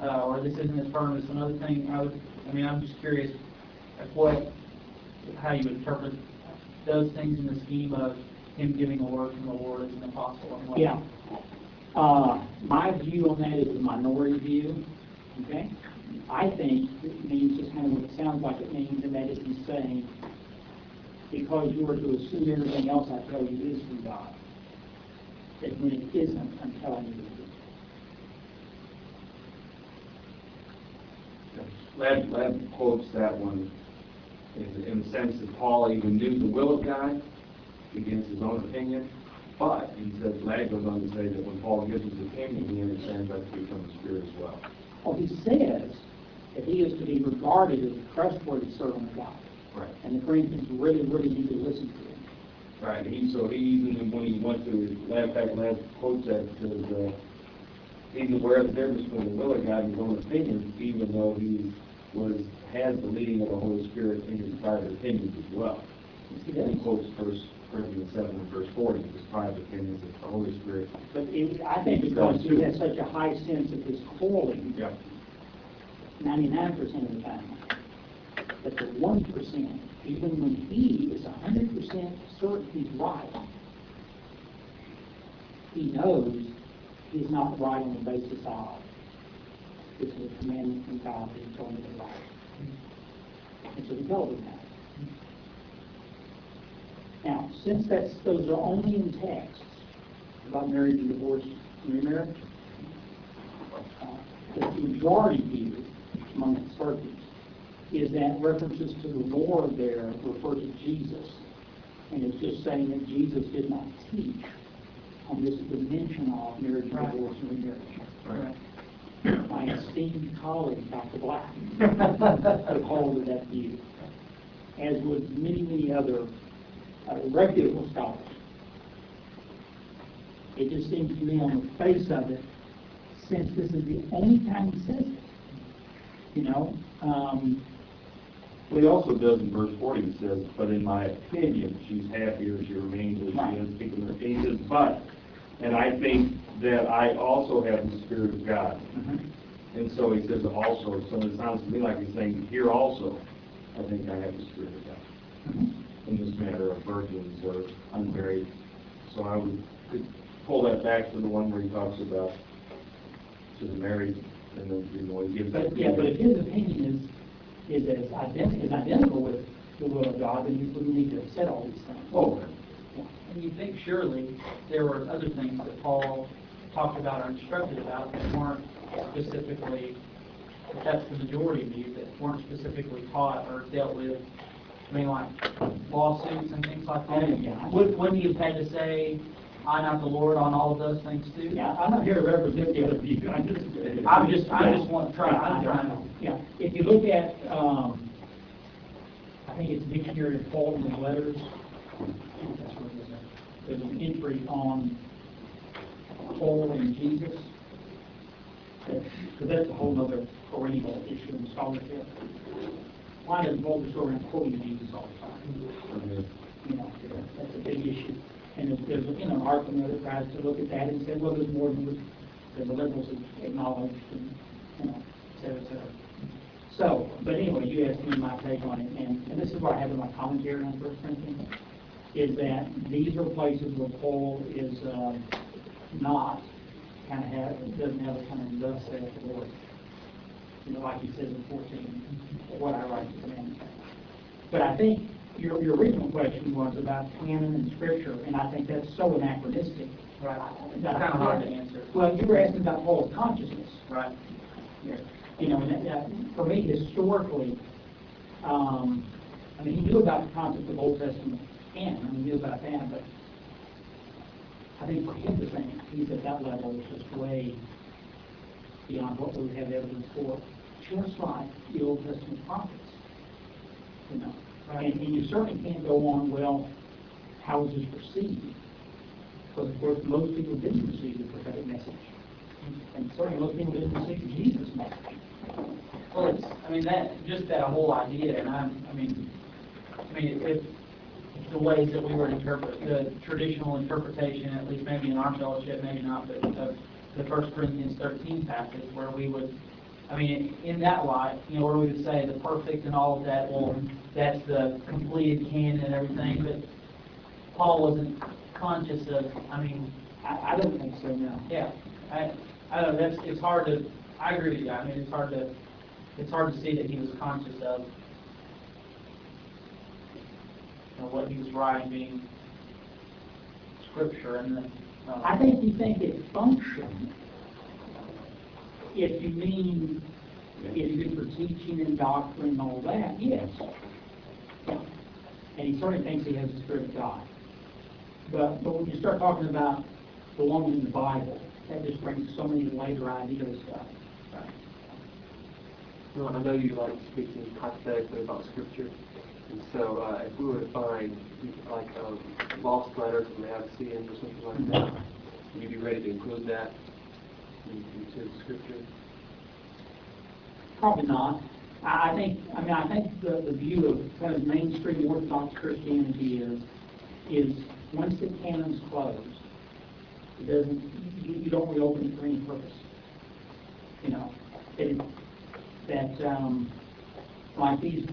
uh, or this isn't as firm as another thing, I would, I mean, I'm just curious at what, how you interpret those things in the scheme of him giving a word from the Lord as an apostle and what. Yeah. Uh, my view on that is a minority view, okay? I think it means just kind of what it sounds like it means, and that is he's saying, because you are to assume everything else I tell you is from God, that when it isn't, I'm telling you. Lab, Lab quotes that one in the sense that Paul even knew the will of God against his own opinion, but he says, Lab goes on to say that when Paul gives his opinion, he understands that to be from the Spirit as well. Well, he says that he is to be regarded as a trustworthy servant of God, Right. and the Corinthians really, really need to listen to him. Right, he, so he even, when he went to, Lab, in fact, Lab quotes that, says, uh, he's aware of the difference between the will of God and his own opinion, even though he was, has the leading of the Holy Spirit in his private opinions as well. He quotes First Corinthians seven and verse forty, his private opinions of the Holy Spirit. But it, I think because he has such a high sense of his calling, Yeah. ninety-nine percent of the time. But the one percent, even when he is hundred percent certain he's right, he knows he's not right on the basis of this is a commandment from God that he told me to write. And so he tells him that. Now, since that's, those are only in texts about marriage and divorce, remarriage, uh, the majority view among experts is that references to the Lord there refer to Jesus. And it's just saying that Jesus did not teach on this dimension of marriage, Right. divorce, and remarriage. Right. My esteemed colleague, Dr. Black, would hold that view, as would many, many other reputable scholars. It just seems to me on the face of it, since this is the only time he says it, you know, um, Well, he also does in verse forty, he says, but in my opinion, she's happier she remains as Right. she is, speaking her he says, but, and I think that I also have the Spirit of God. And so he says also, so it sounds to me like he's saying, here also, I think I have the Spirit of God. In this matter of virgins or unmarried. So I would, could pull that back to the one where he talks about to the married, and then, you know, he gives that. But, yeah, but if his opinion is, is as ident, is identical with the will of God, then you wouldn't need to have said all these things. Oh, And you think surely there were other things that Paul talked about or instructed about that weren't specifically, if that's the majority of view, that weren't specifically taught or dealt with, I mean, like lawsuits and things like Oh, that? yeah. Would, wouldn't you have had to say, I not the Lord on all of those things too? Yeah, I'm not here to represent the other view, I'm just. I'm just- I just want to try- I'm trying. know. Yeah, if you look at, um, I think it's Dictionary of Paul and letters. That's what it is. There's an entry on Paul and Jesus. Because that's a whole other perennial issue in scholarship. Why does around quoting Jesus all the time? you know, that's a big issue. And there's, you know, an argument that tries to look at that and say, well, there's more than what the liberals have acknowledged and, you know, et cetera, et cetera. So, but anyway, you asked me my take on it, and, and this is what I have in my commentary on First Corinthians, is that these are places where Paul is, uh, not, kind of have, doesn't have a kind of thus saith the Lord. You know, like he says in fourteen, what I write to command. But I think your, your original question was about canon and scripture, and I think that's so anachronistic. Right. It's kind of hard to answer. Well, you were asking about Paul's consciousness. Right. Yeah. You know, and that, that, for me, historically, um, I mean, he knew about the concept of Old Testament canon, I mean, he knew about that, but I think for him to think he's at that level is just way beyond what we would have evidence for, just like the Old Testament prophets. You know, and, and you certainly can't go on, well, how was this received? Because of course, most people didn't receive the prophetic message. And certainly most people didn't receive Jesus' message. Well, it's, I mean, that, just that whole idea, and I'm, I mean, I mean, if, the ways that we to interpret, the traditional interpretation, at least maybe in our fellowship, maybe not, but of the First Corinthians thirteen passage, where we would, I mean, in that light, you know, where we would say the perfect and all of that, well, that's the completed canon and everything, but Paul wasn't conscious of, I mean, I, I don't think so, no. yeah, I, I don't know, that's, it's hard to, I agree with you, I mean, it's hard to, it's hard to see that he was conscious of, you know, what he was writing being scripture and then, uh, I think you think it functioned. If you mean, if you for teaching and doctrine and all that, yes. And he certainly thinks he has the Spirit of God. But, but when you start talking about belonging in the Bible, that just brings so many later ideas up. Well, I know you like speaking hypothetically about scripture, and so uh, if we were to find like a lost letter from the Laodiceans or something like that, would you be ready to include that into scripture? Probably not. I, I think, I mean, I think the, the view of kind of mainstream Orthodox Christianity is, is once the canon's closed, it doesn't, you, you don't reopen it for any purpose. You know, it, that, um, like these,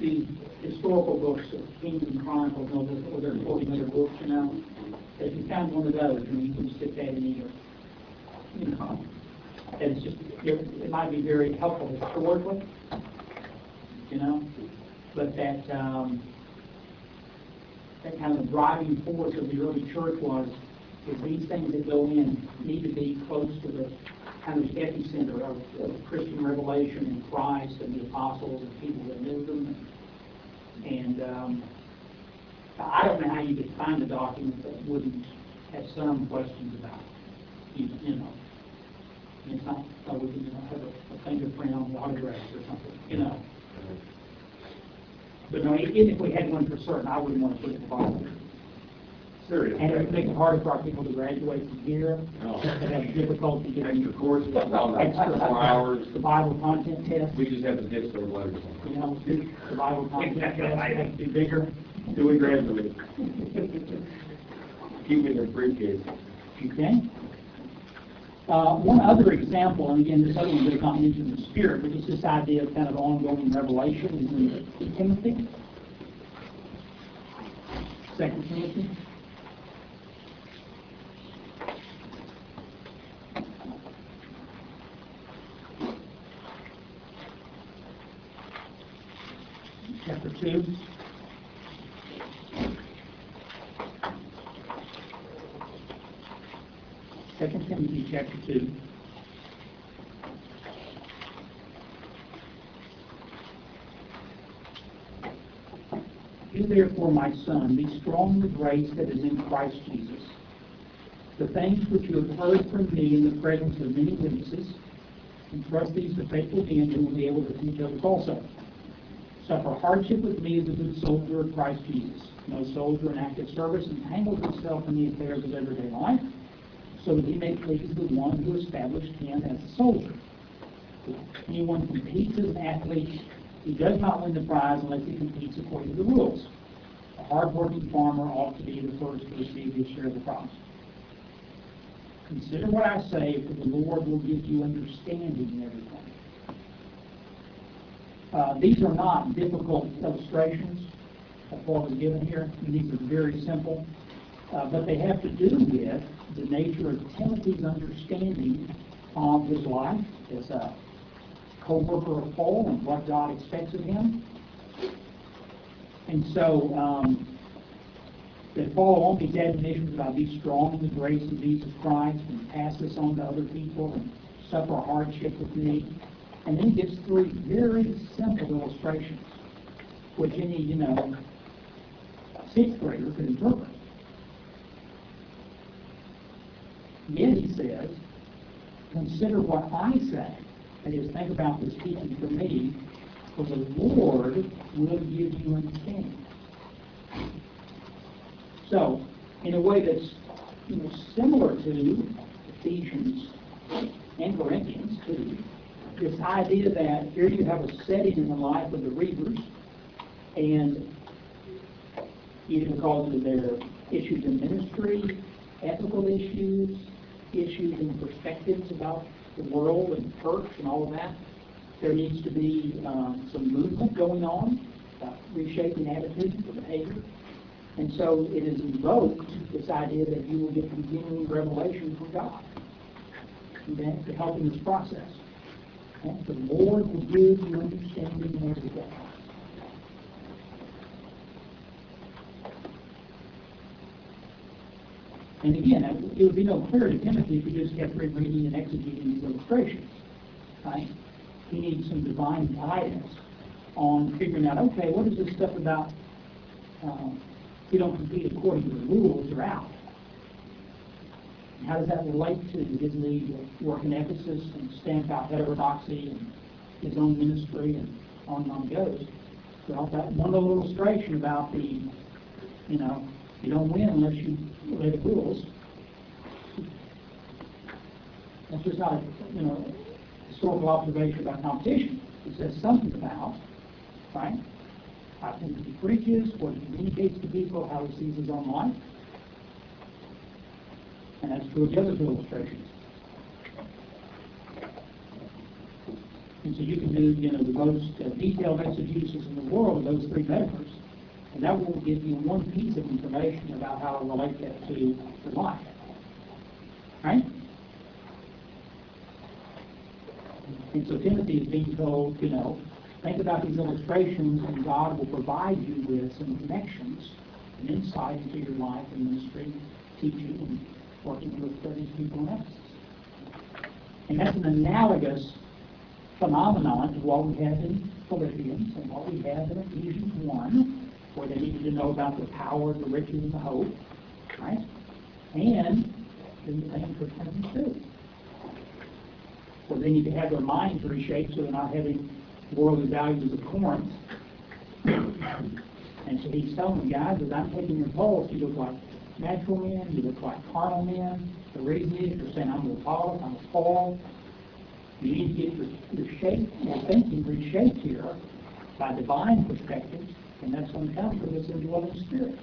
these historical books of Kings and Chronicles, you know, those- minute books, you know, if you found one of those, and you can stick that in either, you know, and it's just, it, it might be very helpful historically, you know, but that, um, that kind of driving force of the early church was, is these things that go in need to be close to the kind of epicenter of, of Christian revelation in Christ and the apostles and people that knew them. And, um, I don't know how you could find a document that wouldn't have some questions about, you, you know. It's not, oh, we can, you know, have a- a fingerprint on the hard drive or something, you know. But no, even if we had one for certain, I wouldn't want to put it in the Bible. Serious. And it would make it harder for our people to graduate from here, Oh. that have difficulty getting. Extra courses, Extra four hours. The Bible content test, We just have to ditch those letters. you know, the Bible content test, be bigger. Do we graduate? Keep it in your briefcase. Okay? Uh, one other example, and again, this other one does not mention the Spirit, but it's this idea of kind of ongoing revelation in Timothy. Second Timothy. Chapter 2. Chapter two. You therefore, my son, be strong in the grace that is in Christ Jesus. The things which you have heard from me in the presence of many witnesses, entrust these to faithful men who will be able to teach others also. Suffer hardship with me as a good soldier of Christ Jesus. No soldier in active service entangles himself in the affairs of everyday life, so that he may please the one who established him as a soldier. If anyone competes as an athlete, he does not win the prize unless he competes according to the rules. A hard-working farmer ought to be the first to receive his share of the prize. Consider what I say, for the Lord will give you understanding in everything. Uh, these are not difficult illustrations of what was given here. These are very simple, uh, but they have to do with the nature of Timothy's understanding of his life as a co-worker of Paul and what God expects of him. And so, um, they follow on these admonitions about be strong in the grace of Jesus Christ and pass this on to other people and suffer hardship with me. And then he gives three very simple illustrations, which any, you know, sixth grader could interpret. Yet he says, consider what I say. That is, think about this teaching for me, for the Lord will give you understanding. So, in a way that's you know, similar to Ephesians and Corinthians too, this idea that here you have a setting in the life of the readers, and either because of their issues in ministry, ethical issues, issues and perspectives about the world and church and all of that, there needs to be um, some movement going on, uh, reshaping attitudes and behavior. And so it is invoked, this idea that you will get continuing revelation from God okay, to help in this process. And the Lord will give you understanding in everything. And again, it would be no clearer to Timothy if he just kept reading and exegeting these illustrations. Right? He needs some divine guidance on figuring out, okay, what is this stuff about um, if you don't compete according to the rules, you're out. How does that relate to his need work in Ephesus and stamp out heterodoxy and his own ministry and on and on goes? Well, that one little illustration about the, you know, you don't win unless you obey the rules. That's just not, you know, historical observation about competition. It says something about, right? How Timothy preaches, what he communicates to people, how he sees his own life. And that's true of the other two illustrations. And so you can do, you know, the most uh, detailed exegesis in the world of those three metaphors, and that will give you one piece of information about how to relate that to your life. Right? And so Timothy is being told, you know, think about these illustrations and God will provide you with some connections and insight into your life and ministry, teaching and working with these people in Ephesus. And that's an analogous phenomenon to what we have in Philippians and what we have in Ephesians 1, where they needed to know about the power, the riches, and the hope, right? And the same for Timothy too. Where they need to have their minds reshaped so they're not having worldly values of Corinth And so he's telling the guys, as I'm taking your pulse, you look like natural men, you look like carnal men. The reason is you're saying, I'm going to follow, I'm going to fall. You need to get your, your shape, your thinking reshaped here by divine perspectives, and that's going to come from this indwelling spirit.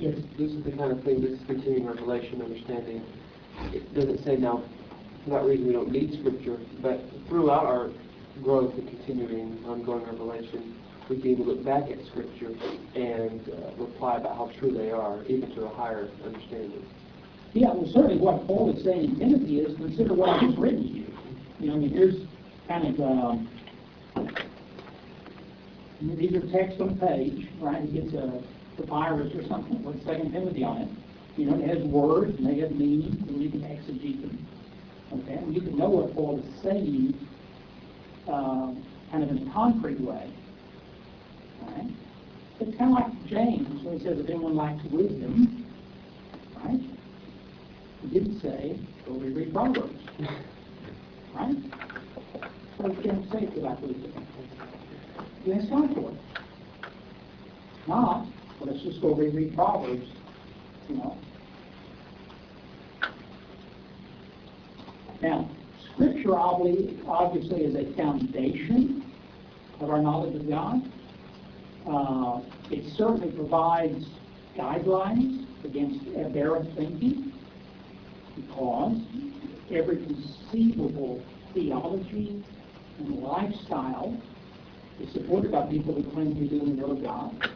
This this is the kind of thing, this is continuing revelation understanding. It doesn't say now, for that reason, we don't need scripture, but throughout our growth and continuing ongoing revelation, we can even look back at scripture and uh, reply about how true they are, even to a higher understanding. Yeah, well, certainly what Paul is saying in Timothy is, consider what I've written to you. You know, I mean, here's kind of, um, these are text on the page, right? He gets a papyrus or something with Second Timothy on it. You know, it has words and they have meaning, and you can exegete them. Okay, and you can know what Paul is saying, um, kind of in a concrete way. Right? It's kind of like James when he says, if anyone lacks wisdom, right? He didn't say, go read Proverbs. Right? What did James say about wisdom? You ask God for it. Not, well, let's just go read Proverbs, you know. Now, Scripture obviously, obviously is a foundation of our knowledge of God. Uh, it certainly provides guidelines against aberrant thinking because every conceivable theology and lifestyle is supported by people who claim to be doing the will of God.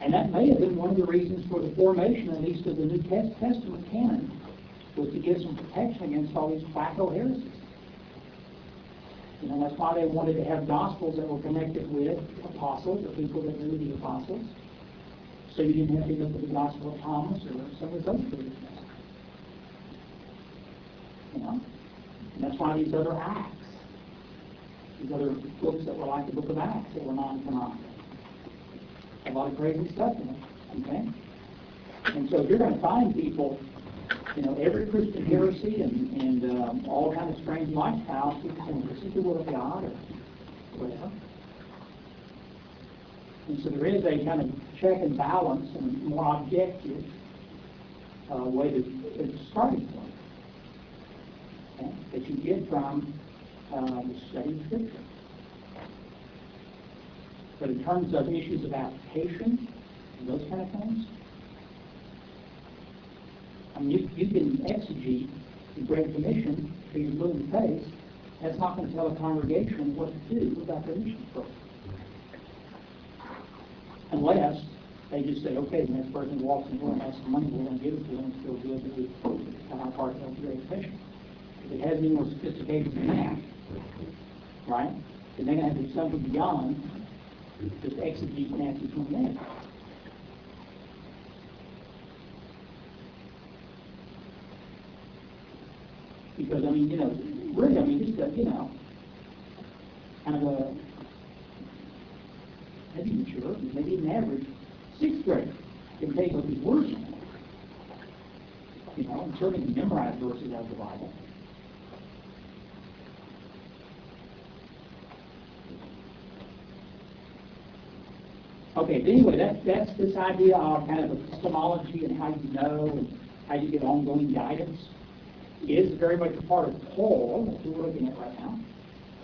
And that may have been one of the reasons for the formation, at least of the New Testament canon, was to give some protection against all these wacko heresies. You know, that's why they wanted to have gospels that were connected with apostles, or people that knew the apostles. So you didn't have to look at the Gospel of Thomas or some of those things. You know? And that's why these other Acts, these other books that were like the book of Acts, that were non-canonical. A lot of crazy stuff in them, okay? And so you're going to find people, you know, every Christian heresy and, and um, all kind of strange lifestyles, people saying, this is the will of God, or whatever. And so there is a kind of check and balance and more objective uh, way to, to starting point okay, that you get from uh, the study of Scripture. But in terms of issues of application and those kind of things, I mean, you, you can exegete the Great Commission to your blue face. That's not going to tell a congregation what to do about their mission program unless they just say, okay, the next person who walks in the door has some money, we're going to give it to them, it's still good, but we have our part of the Great Commission. If it has any more sophistication than that, right, then they're going to have to do something beyond just exegete Matthew 28. Because, I mean, you know, really, I mean, just, a, you know, kind of a maybe mature, maybe an average sixth grader can take what these words. You know, and certainly can memorize verses out of the Bible. Okay, but anyway, that's, that's this idea of kind of epistemology and how you know and how you get ongoing guidance is very much a part of Paul, that we're looking at right now.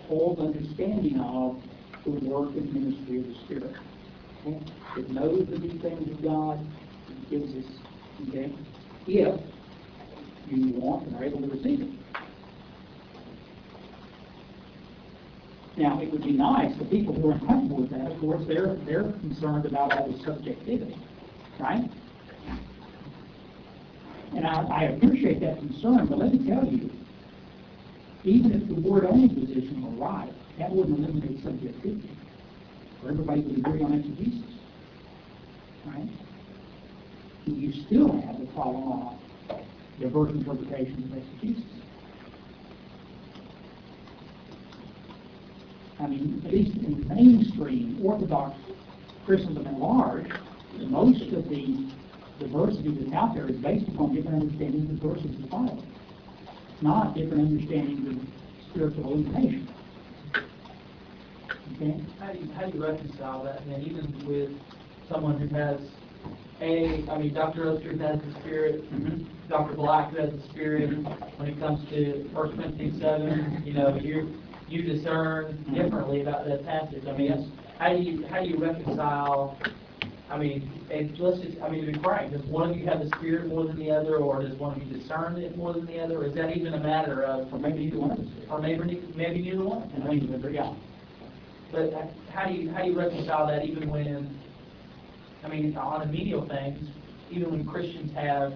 Paul's understanding of the work and ministry of the Spirit. Okay? It knows the deep things of God, it gives us, okay, if you want and are able to receive it. Now, it would be nice, the people who are uncomfortable with that, of course, they're, they're concerned about all the subjectivity, right? And I, I appreciate that concern, but let me tell you, even if the word-only position were right, that wouldn't eliminate subjectivity. Or everybody would agree on exegesis. Right? You still have the problem of diverse interpretations of exegesis. I mean, at least in mainstream Orthodox Christendom at large, most of the diversity that's out there is based upon different understandings of sources of the Bible, not different understandings of spiritual limitation. Okay? How do you, how do you reconcile that, and even with someone who has a, I mean, Dr. Oster has the spirit, mm-hmm. Dr. Black has the spirit, when it comes to First Corinthians seven, you know, you, you discern mm-hmm. differently about that passage, I mean, how do you, how do you reconcile, I mean, and let's just, I mean, to be frank, does one of you have the spirit more than the other, or does one of you discern it more than the other, or is that even a matter of, Or maybe either one or maybe, maybe neither one? And I mean, yeah, But how do you, how do you reconcile that even when, I mean, on the menial things, even when Christians have,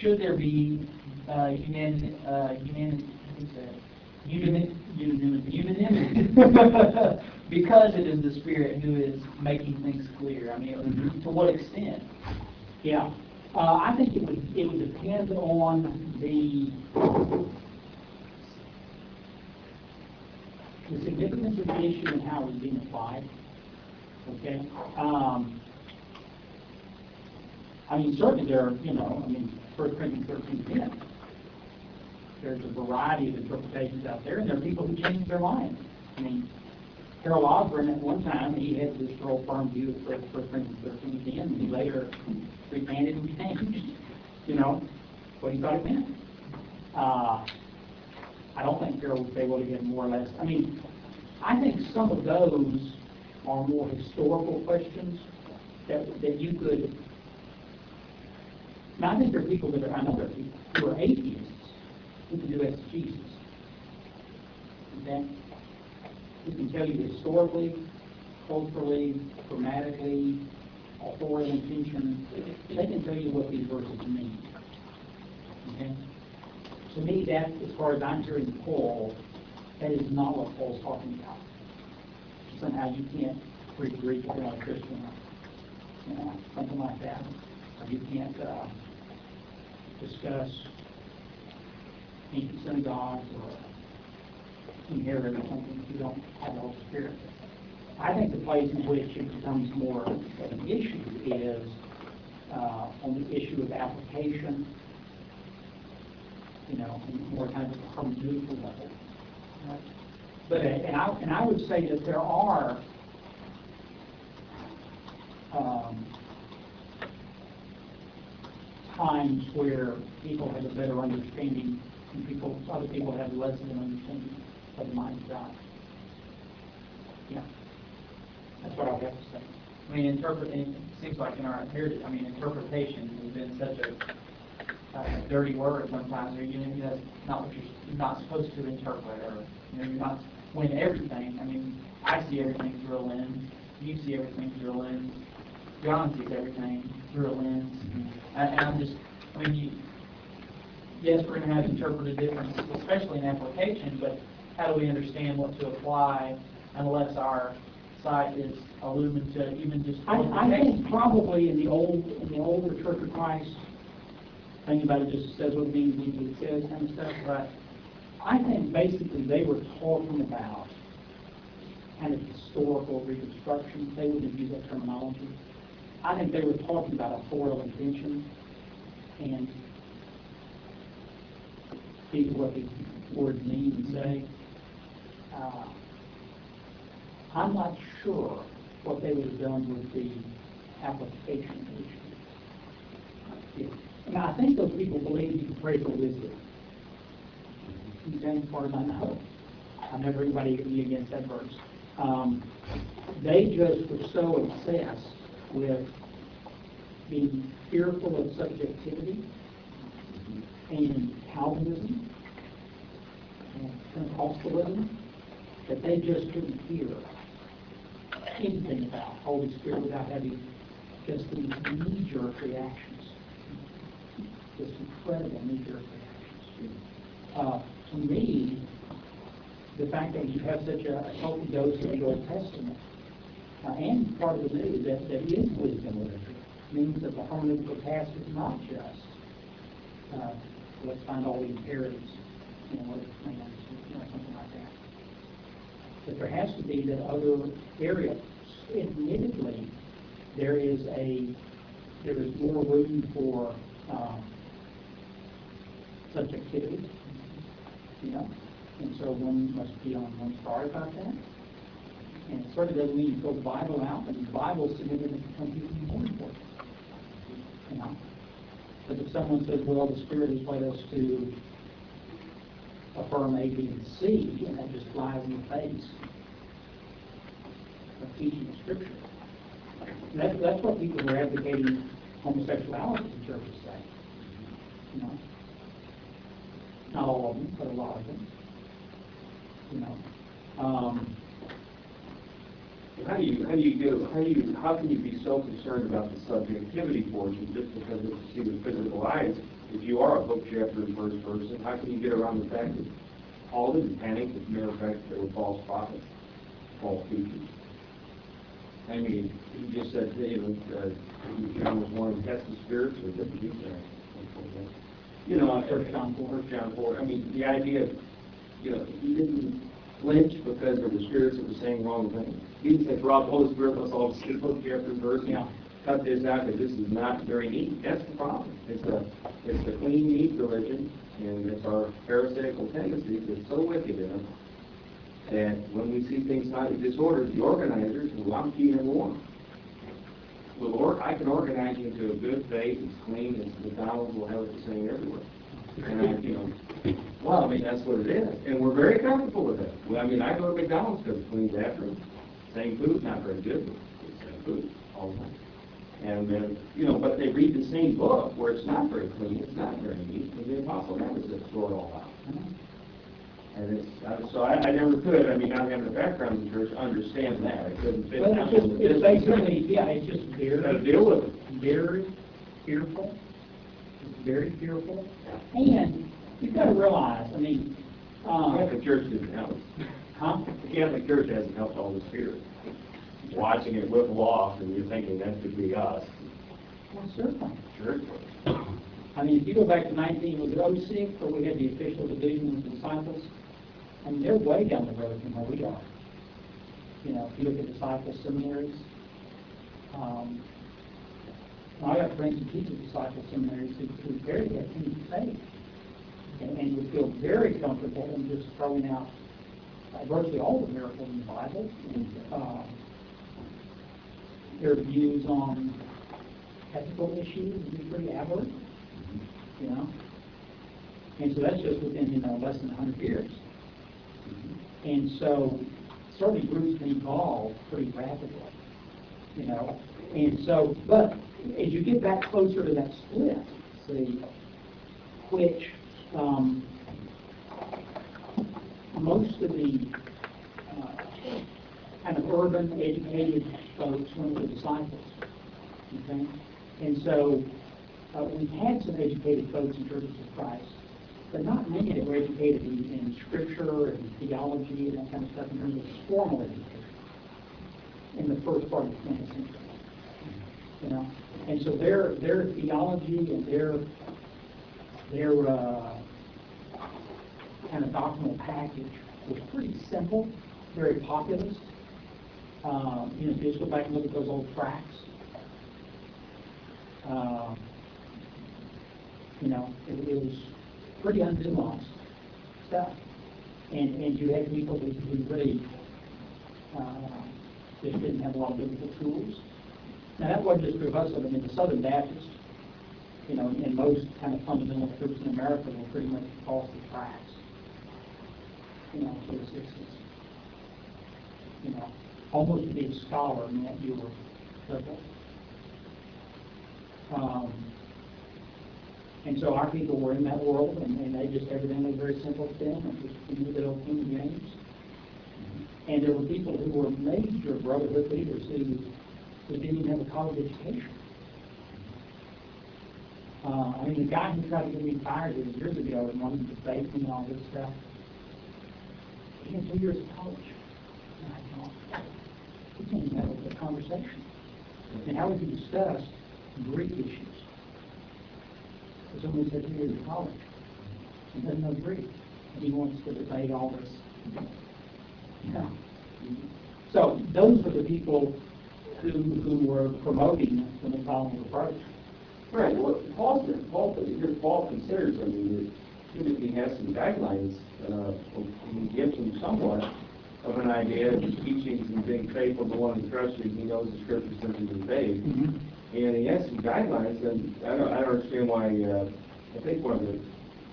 should there be, uh, unan, uh, unan, what's unanimity. unanimity. Because it is the Spirit who is making things clear, I mean, Mhm. to what extent? Yeah, uh, I think it would, it would depend on the, the significance of the issue and how it's being applied, okay? Um, I mean, certainly there are, you know, I mean, First Corinthians thirteen ten, there's a variety of interpretations out there, and there are people who change their minds. I mean, Harold Osborne, at one time, he had this real firm view of First First Corinthians thirteen ten, and he later recanted and changed, you know, what he thought it meant. Uh, I don't think say, well, he had more or less, I mean, I think some of those are more historical questions that, that you could, now, I think there are people that are, I know there are people who are atheists who can do exegesis. Okay? Who can tell you historically, culturally, grammatically, authority, intention, they can tell you what these verses mean. Okay? To me, that, as far as I'm hearing Paul, that is not what Paul's talking about. Somehow you can't read Greek if you're not a Christian, or, you know, something like that. Or you can't, uh, discuss ancient synagogues or inherit or something if you don't have the Holy Spirit. I think the place in which it becomes more of an issue is uh, on the issue of application, you know, more kind of hermeneutical level. But, and I, and I would say that there are, um, times where people have a better understanding and people, other people have less of an understanding of the mind God. Yeah. That's what I would have to say. I mean, interpreting, it seems like in our heritage, I mean, interpretation has been such a, uh dirty word sometimes, or you know, that's not what you're, not supposed to interpret, or, you know, you're not, when everything, I mean, I see everything through a lens, you see everything through a lens, John sees everything through a lens, and, and I'm just, I mean, you, yes, we're gonna have interpretive differences, especially in application, but how do we understand what to apply unless our sight is illumined to even just. I, I think probably in the old, in the older Church of Christ, it just says what it means, means what it says kind of stuff, but I think basically they were talking about kind of historical reconstruction, they wouldn't use that terminology. I think they were talking about authorial intention and these are what the mean and say. Uh, I'm not sure what they would have done with the application issue. And I think those people believe you can pray for wisdom. Okay, as far as I know. I've never heard anybody be against that verse. Um, they just were so obsessed with being fearful of subjectivity and Calvinism and Pentecostalism that they just couldn't hear anything about Holy Spirit without having just these knee-jerk reactions. Just incredible knee-jerk reactions. Uh, to me, the fact that you have such a healthy dose of the Old Testament, uh, and part of the New, that, that is wisdom literature, means that the hermeneutical task is not just, uh, let's find all the imperatives, you know, let's, you know, something like that But there has to be that other area. Admittedly, there is a, there is more room for, um, subjectivity, you know? And so one must be on one's guard about that. And it certainly doesn't mean you throw the Bible out, but the Bible significant some people more important. You know? But if someone says, well, the Spirit has led us to affirm A, B, and C, and that just flies in the face of teaching the Scripture. That's, that's what people who are advocating homosexuality in churches say. You know? Not all of them, but a lot of them. You know? Um, How do you, how do you get, how do you, how can you be so concerned about the subjectivity portion just because of, see with physical eyes? If you are a book chapter and verse person, how can you get around the fact that Paul didn't panic, as a matter of fact, there were false prophets, false teachers? I mean, he just said, you know, uh, John was one of the test of spirits, or he say? You know, First John four. First John four, I mean, the idea, of, you know, he didn't flinch because there were spirits that were saying wrong things. He didn't say, throughout the Holy Spirit, let's all skip book chapter and verse, Yeah. cut this out, because this is not very neat. That's the problem. It's a, it's a clean, neat religion, and it's our pharisaical tendencies that's so wicked in us, that when we see things slightly disordered, the organizers, who I'm key number one, will or, I can organize into a good faith, it's clean, it's McDonald's will have it the same everywhere. And I, you know, well, I mean, that's what it is, and we're very comfortable with it. Well, I mean, I go to McDonald's because it's clean bathroom, same food, not very good, but it's same food all the time. And then, you know, but they read the same book where it's not very clean, it's not very neat, and the apostle never said throw it all out. And it's, uh, so I, I never could, I mean, not having a background in church, understand that, I couldn't fit Well, down it's in just, the it's basically, yeah, it's just Gotta very, deal with it. very fearful. It's very fearful. And you've got to realize, I mean, The um, Catholic Church didn't help. huh? The Catholic Church hasn't helped all the spirit. Watching it whip off and you're thinking that could be us. Well, certainly. Church. I mean, if you go back to nineteen, was it oh six, where we had the official division of the disciples? I mean, they're way down the road from where we are. You know, if you look at disciple seminaries, um, I have friends who teach at disciple seminaries who, who have any faith. And, and would feel very comfortable in just throwing out uh, virtually all the miracles in the Bible. And, uh, their views on ethical issues would be pretty aberrant you know? And so that's just within, you know, less than 100 years. And so certainly groups can evolve pretty rapidly, you know? And so, but as you get back closer to that split, see, which um, most of the uh, kind of urban, educated folks went to disciples, okay? And so uh, we've had some educated folks in churches of Christ, but not many that were educated in, in scripture and theology and that kind of stuff in terms of formal education in the first part of the 20th century. You know, and so their their theology and their their uh, kind of doctrinal package was pretty simple, very populist. Um, you know, if you just go back and look at those old tracts, Um, you know, it, it was pretty unnuanced stuff. And, and you had people who, who really, uh, just didn't have a lot of biblical tools. Now, that wasn't just true of us, I mean, the Southern Baptists, you know, and most kind of fundamental groups in America were pretty much off the tracks, you know, the sixties. You know, almost to be a scholar meant you were liberal. Um, and so our people were in that world, and, and they just, everything was very simple to them, and just, know, good old King James. And there were people who were major brotherhood leaders who, who didn't even have a college education. Uh, I mean, the guy who tried to get me fired years ago and wanted to debate me and all this stuff, he had two years of college. And I thought, we can't even have a conversation. And how would you discuss Greek issues? Because someone said years of college, he doesn't know Greek, and he wants to debate all this. Know. So those were the people who, who were promoting the Napoleon approach. Right, well, Paul Paul, here Paul considers, I mean, that Timothy has some guidelines, uh, he gives him somewhat of an idea of his teachings and being faithful to one who trusts he knows the scriptures since he's been saved. And he has some guidelines, and I don't, I don't understand why, uh, I think one of the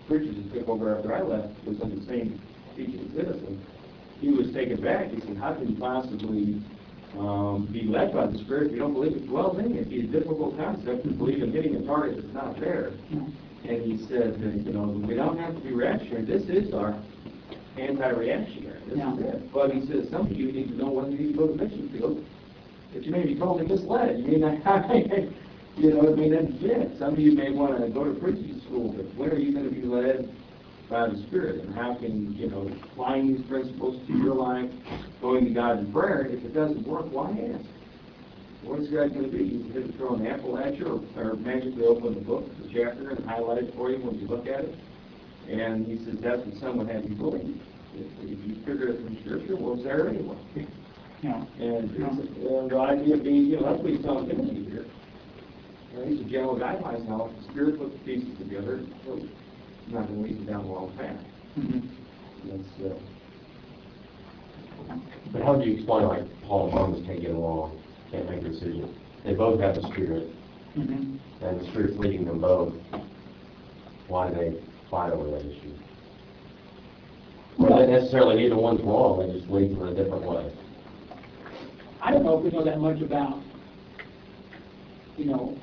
preachers that took over after I left was in the same teaching citizen. He was taken back, he said, how can you possibly, um, be led by the Spirit if you don't believe it dwells in you? It'd be a difficult concept to believe in hitting a target that's not there. And he said, that, you know, we don't have to be reactionary, this is our anti-reactionary, this Yeah. is it. But he says, some of you need to know when you need to go to the mission field, but you may be totally misled, you may not, you know, it may not fit. Some of you may want to go to preaching school, but when are you going to be led by the Spirit? And how can, you know, applying these principles to your life, going to God in prayer, if it doesn't work, why ask? What is God going to do? He's going to throw an apple at you or, or magically open the book, the chapter, and highlight it for you when you look at it? And he says that's what someone had you believe. If, if you figure it from Scripture, well, it's there anyway. You know, And, the idea being, you know, that's what he's telling Timothy here. Know, these are general guidelines now, the Spirit put the pieces together, so it's not going to lead you down the wrong path. mhm. That's, uh, But how do you explain like Paul and Barnabas can't get along, can't make decisions? They both have the Spirit, Mhm. and the Spirit's leading them both. Why do they fight over that issue? Well, not necessarily neither one's wrong, they just lead them in a different way. I don't know if we know that much about, you know,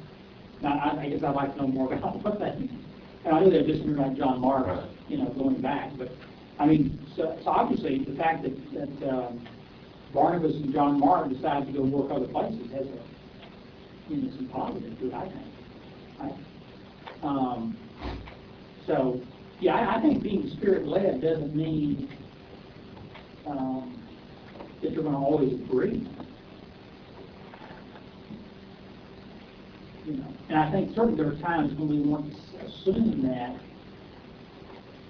now, I, I guess I'd like to know more about what that, means. and I know they're just John Mark, you know, going back, but, I mean, so, so obviously, the fact that, that, um, Barnabas and John Mark decided to go work other places has a, you know, some positive to it, I think. Right? Um, so, yeah, I, I think being spirit-led doesn't mean, um, that you're gonna always agree. You know, and I think certainly there are times when we want to assume that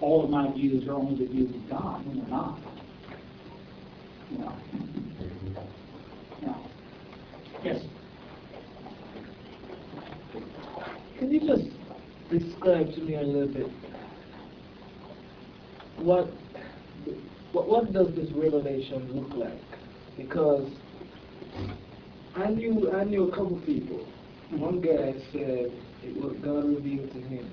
all of my views are only the views of God, when they're not. No. Yes, Can you just describe to me a little bit what what, what does this revelation look like? Because I knew I knew a couple people. One guy said it was God revealed to him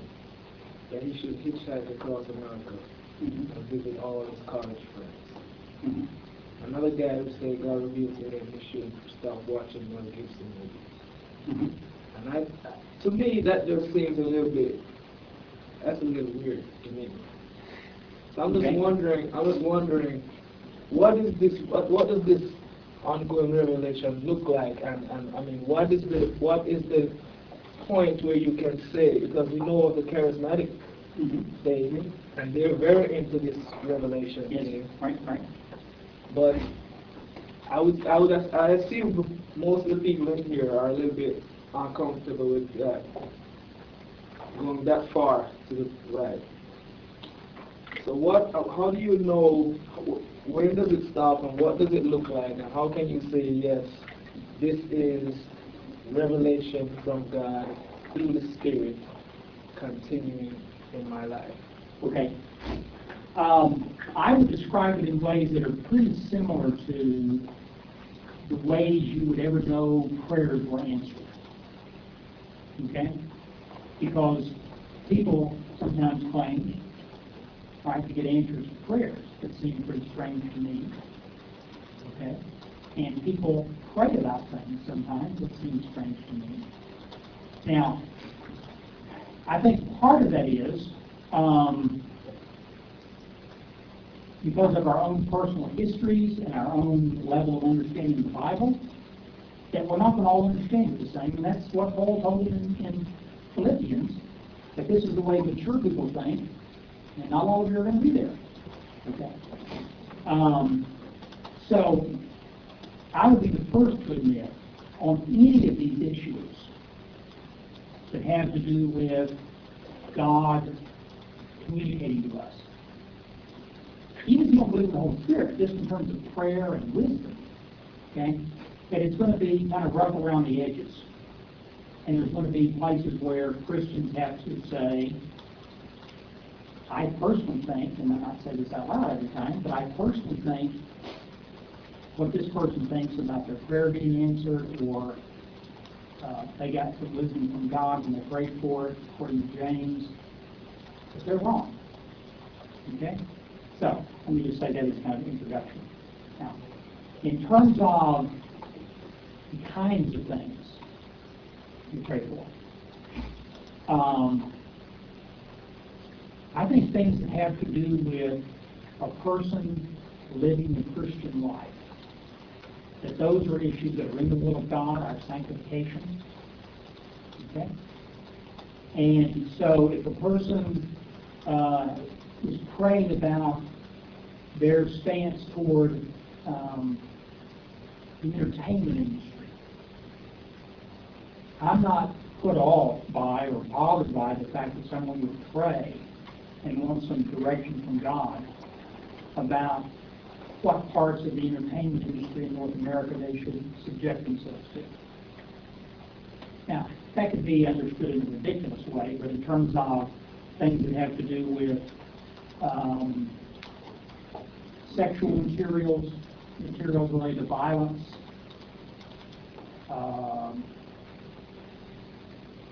that he should hitchhike across America Mhm. and visit all his college friends. Mhm. Another guy who said God revealed to him he should stop watching Mel Gibson movies. Mhm. And I, to me, that just seems a little bit, that's a little weird to me. So I'm just Okay. wondering, I was wondering, what is this, what, what does this ongoing revelation look like? And, and, I mean, what is the, what is the point where you can say, because we know of the charismatic Mhm. thing, and they're very into this revelation yes, thing. right, right. But I would, I would, I assume most of the people in here are a little bit uncomfortable with that, going that far to the right. So what, how do you know, wh- when does it stop and what does it look like? And how can you say, yes, this is revelation from God through the Spirit continuing in my life? Okay. Um, I would describe it in ways that are pretty similar to the ways you would ever know prayers were answered. Okay? Because people sometimes claim, right, to get answers to prayers that seem pretty strange to me. Okay? And people pray about things sometimes that seem strange to me. Now, I think part of that is, um, because of our own personal histories and our own level of understanding of the Bible, that we're not going to all understand the same. And that's what Paul told in, in Philippians, that this is the way mature people think, and not all of you are going to be there. Okay. Um, so, I would be the first to admit, on any of these issues that have to do with God communicating to us, even if you don't believe in the Holy Spirit, just in terms of prayer and wisdom, okay? that it's gonna be kind of rough around the edges. And there's gonna be places where Christians have to say, I personally think, and I'm not this out loud every time, but I personally think what this person thinks about their prayer being answered, or uh, they got some wisdom from God and they prayed for it, according to James, but they're wrong. Okay? So, let me just say that as kind of introduction. Now, in terms of the kinds of things you pray for, um, I think things that have to do with a person living the Christian life, that those are issues that are in the will of God, our sanctification. Okay? And so if a person uh, is praying about their stance toward um, the entertainment industry, I'm not put off by or bothered by the fact that someone would pray and want some direction from God about what parts of the entertainment industry in North America they should subject themselves to. Now, that could be understood in a ridiculous way, but in terms of things that have to do with um, sexual materials, materials related to violence, um,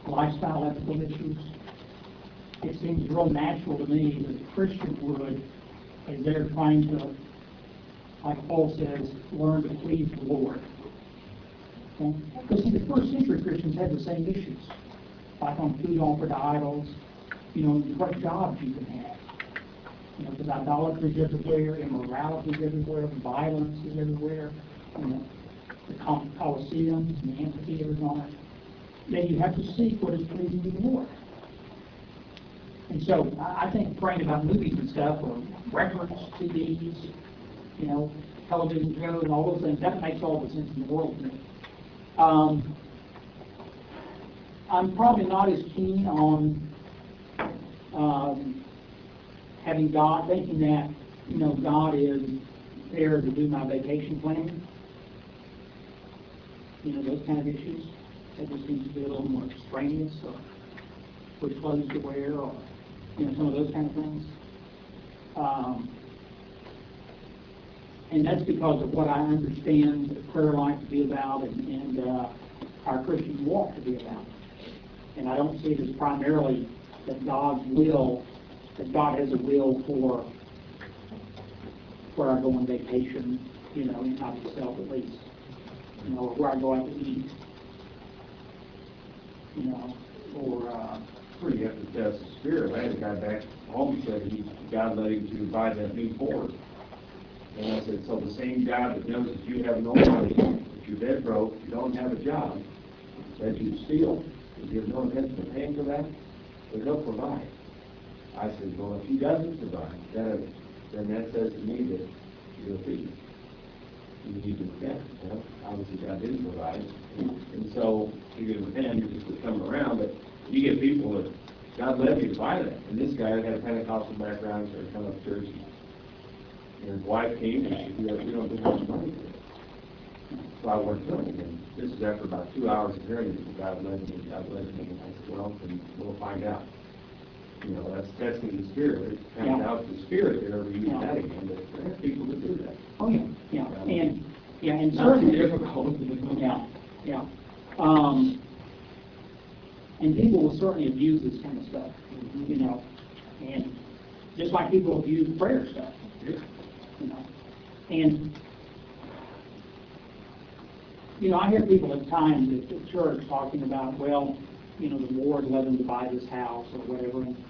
lifestyle ethical issues, it seems real natural to me that a Christian would, as they're trying to, like Paul says, learn to please the Lord. Okay? Because see, the first century Christians had the same issues, like on food offered to idols, you know, what jobs you can have. You know, because idolatry is everywhere, immorality is everywhere, violence is everywhere, you know, the Col- Colosseums and the amphitheaters and all that. Then you have to seek what is pleasing to the Lord. And so I think praying about movies and stuff, or records, CDs, you know, television shows, and all those things, that makes all the sense in the world to me. Um, I'm probably not as keen on um, having God, thinking that, you know, God is there to do my vacation planning. You know, those kind of issues. That just seems to be a little more extraneous, or which clothes to wear, or, you know, some of those kind of things. Um, and that's because of what I understand prayer life to be about and, and uh, our Christian walk to be about. And I don't see it as primarily that God's will, that God has a will for where I go on vacation, you know, in not itself at least, you know, or where I go out to eat, you know, or, uh, You have to test the spirit. I had a guy back home said he, God led him to buy that new Ford. And I said, so the same God that knows that you have no money, that you're dead broke, you don't have a job, that you steal, that you have no intention of paying for that, then he'll provide. I said, well, if he doesn't provide, then, then that says to me that you're a thief. You need to repent, know, obviously God didn't provide. And so, you can repent, you're just coming around, but you get people that, God led me to buy that. And this guy had a Pentecostal background, started coming up to church. And his wife came and she said, "We don't- have much money for. So I went to him, and this is after about two hours of hearing it, God led me, God led me. And I said, well, then we'll find out. You know, that's testing the spirit. It comes Yeah. out the spirit, whenever you Yeah. that again, but there are people that do that. oh, yeah, yeah, and, yeah, and certainly, difficult. Yeah, yeah. Um, and people will certainly abuse this kind of stuff, you know, and just like people abuse prayer stuff, you know. And, you know, I hear people at times at the church talking about, well, you know, the Lord led them to buy this house or whatever. And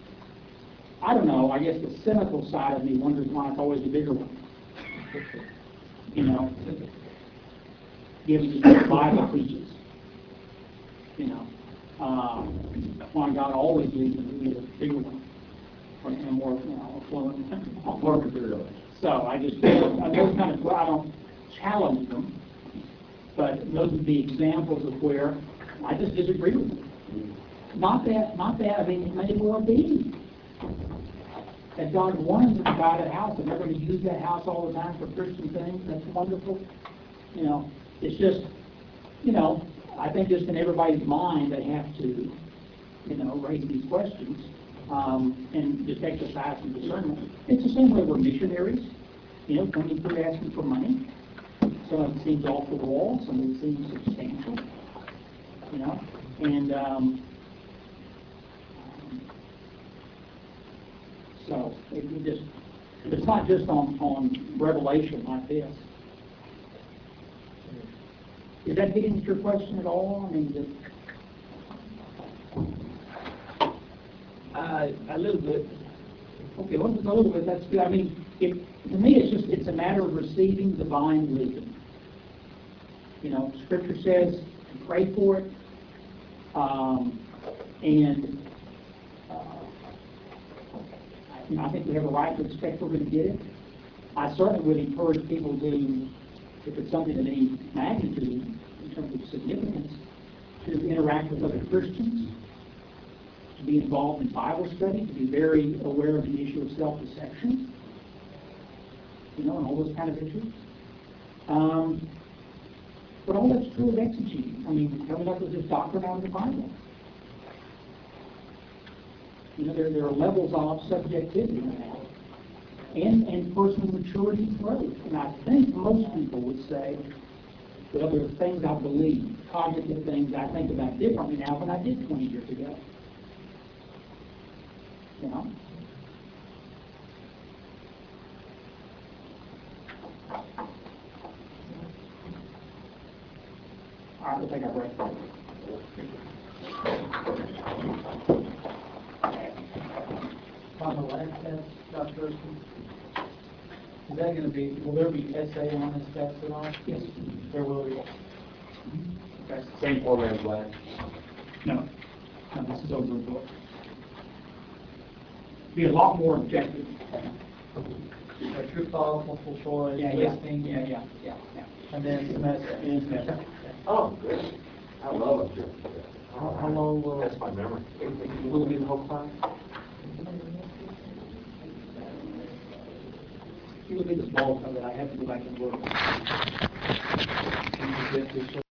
I don't know, I guess the cynical side of me wonders why it's always the bigger one. You know, given the Bible teaches. You know, um, why God always leads them to be a bigger one, and more, you know, affluent. More material. So I just, I those kind of, I don't challenge them, but those would be examples of where I just disagree with them. Not that, not that, I mean, it may well be that God wanted them to buy that house, and they're going to use that house all the time for Christian things, that's wonderful, you know. It's just, you know, I think just in everybody's mind, they have to, you know, raise these questions, um, and just exercise some discernment. It's the same way we're missionaries, you know, coming through asking for money. Some of it seems off the wall, some of it seems substantial, you know, and, um, so, it it just, it's not just on, on revelation like this. Is that getting at your question at all? I mean, the- Uh, a little bit. Okay, well, a little bit, that's good. I mean, it, to me, it's just, it's a matter of receiving divine wisdom. You know, scripture says to pray for it, um, and, uh, I- you know, I think we have a right to expect we're gonna get it. I certainly would encourage people to, if it's something of any magnitude, terms of significance, to interact with other Christians, to be involved in Bible study, to be very aware of the issue of self-deception, you know, and all those kind of issues. Um, but all that's true of exegeting. I mean, coming up with this doctrine out of the Bible. You know, there, there are levels of subjectivity in that. And, and personal maturity growth. And I think most people would say, well, there are things I believe, cognitive things I think about differently now than I did 20 years ago. You know? All right, we'll take our break. On last test, Dr. Erskine, is that gonna be, will there be essay on this test at all? Yes. There will be. Okay. Same format as last. No, no, this is over the book. Be a lot more objective. A true call, multiple choice, Yeah, yeah, listing, yeah, yeah, yeah, yeah. and then some essay. And, uh, Oh, good. I love it. How, how long will, That's my memory. will it be the whole class? At the bulk of it, I have to go back and look.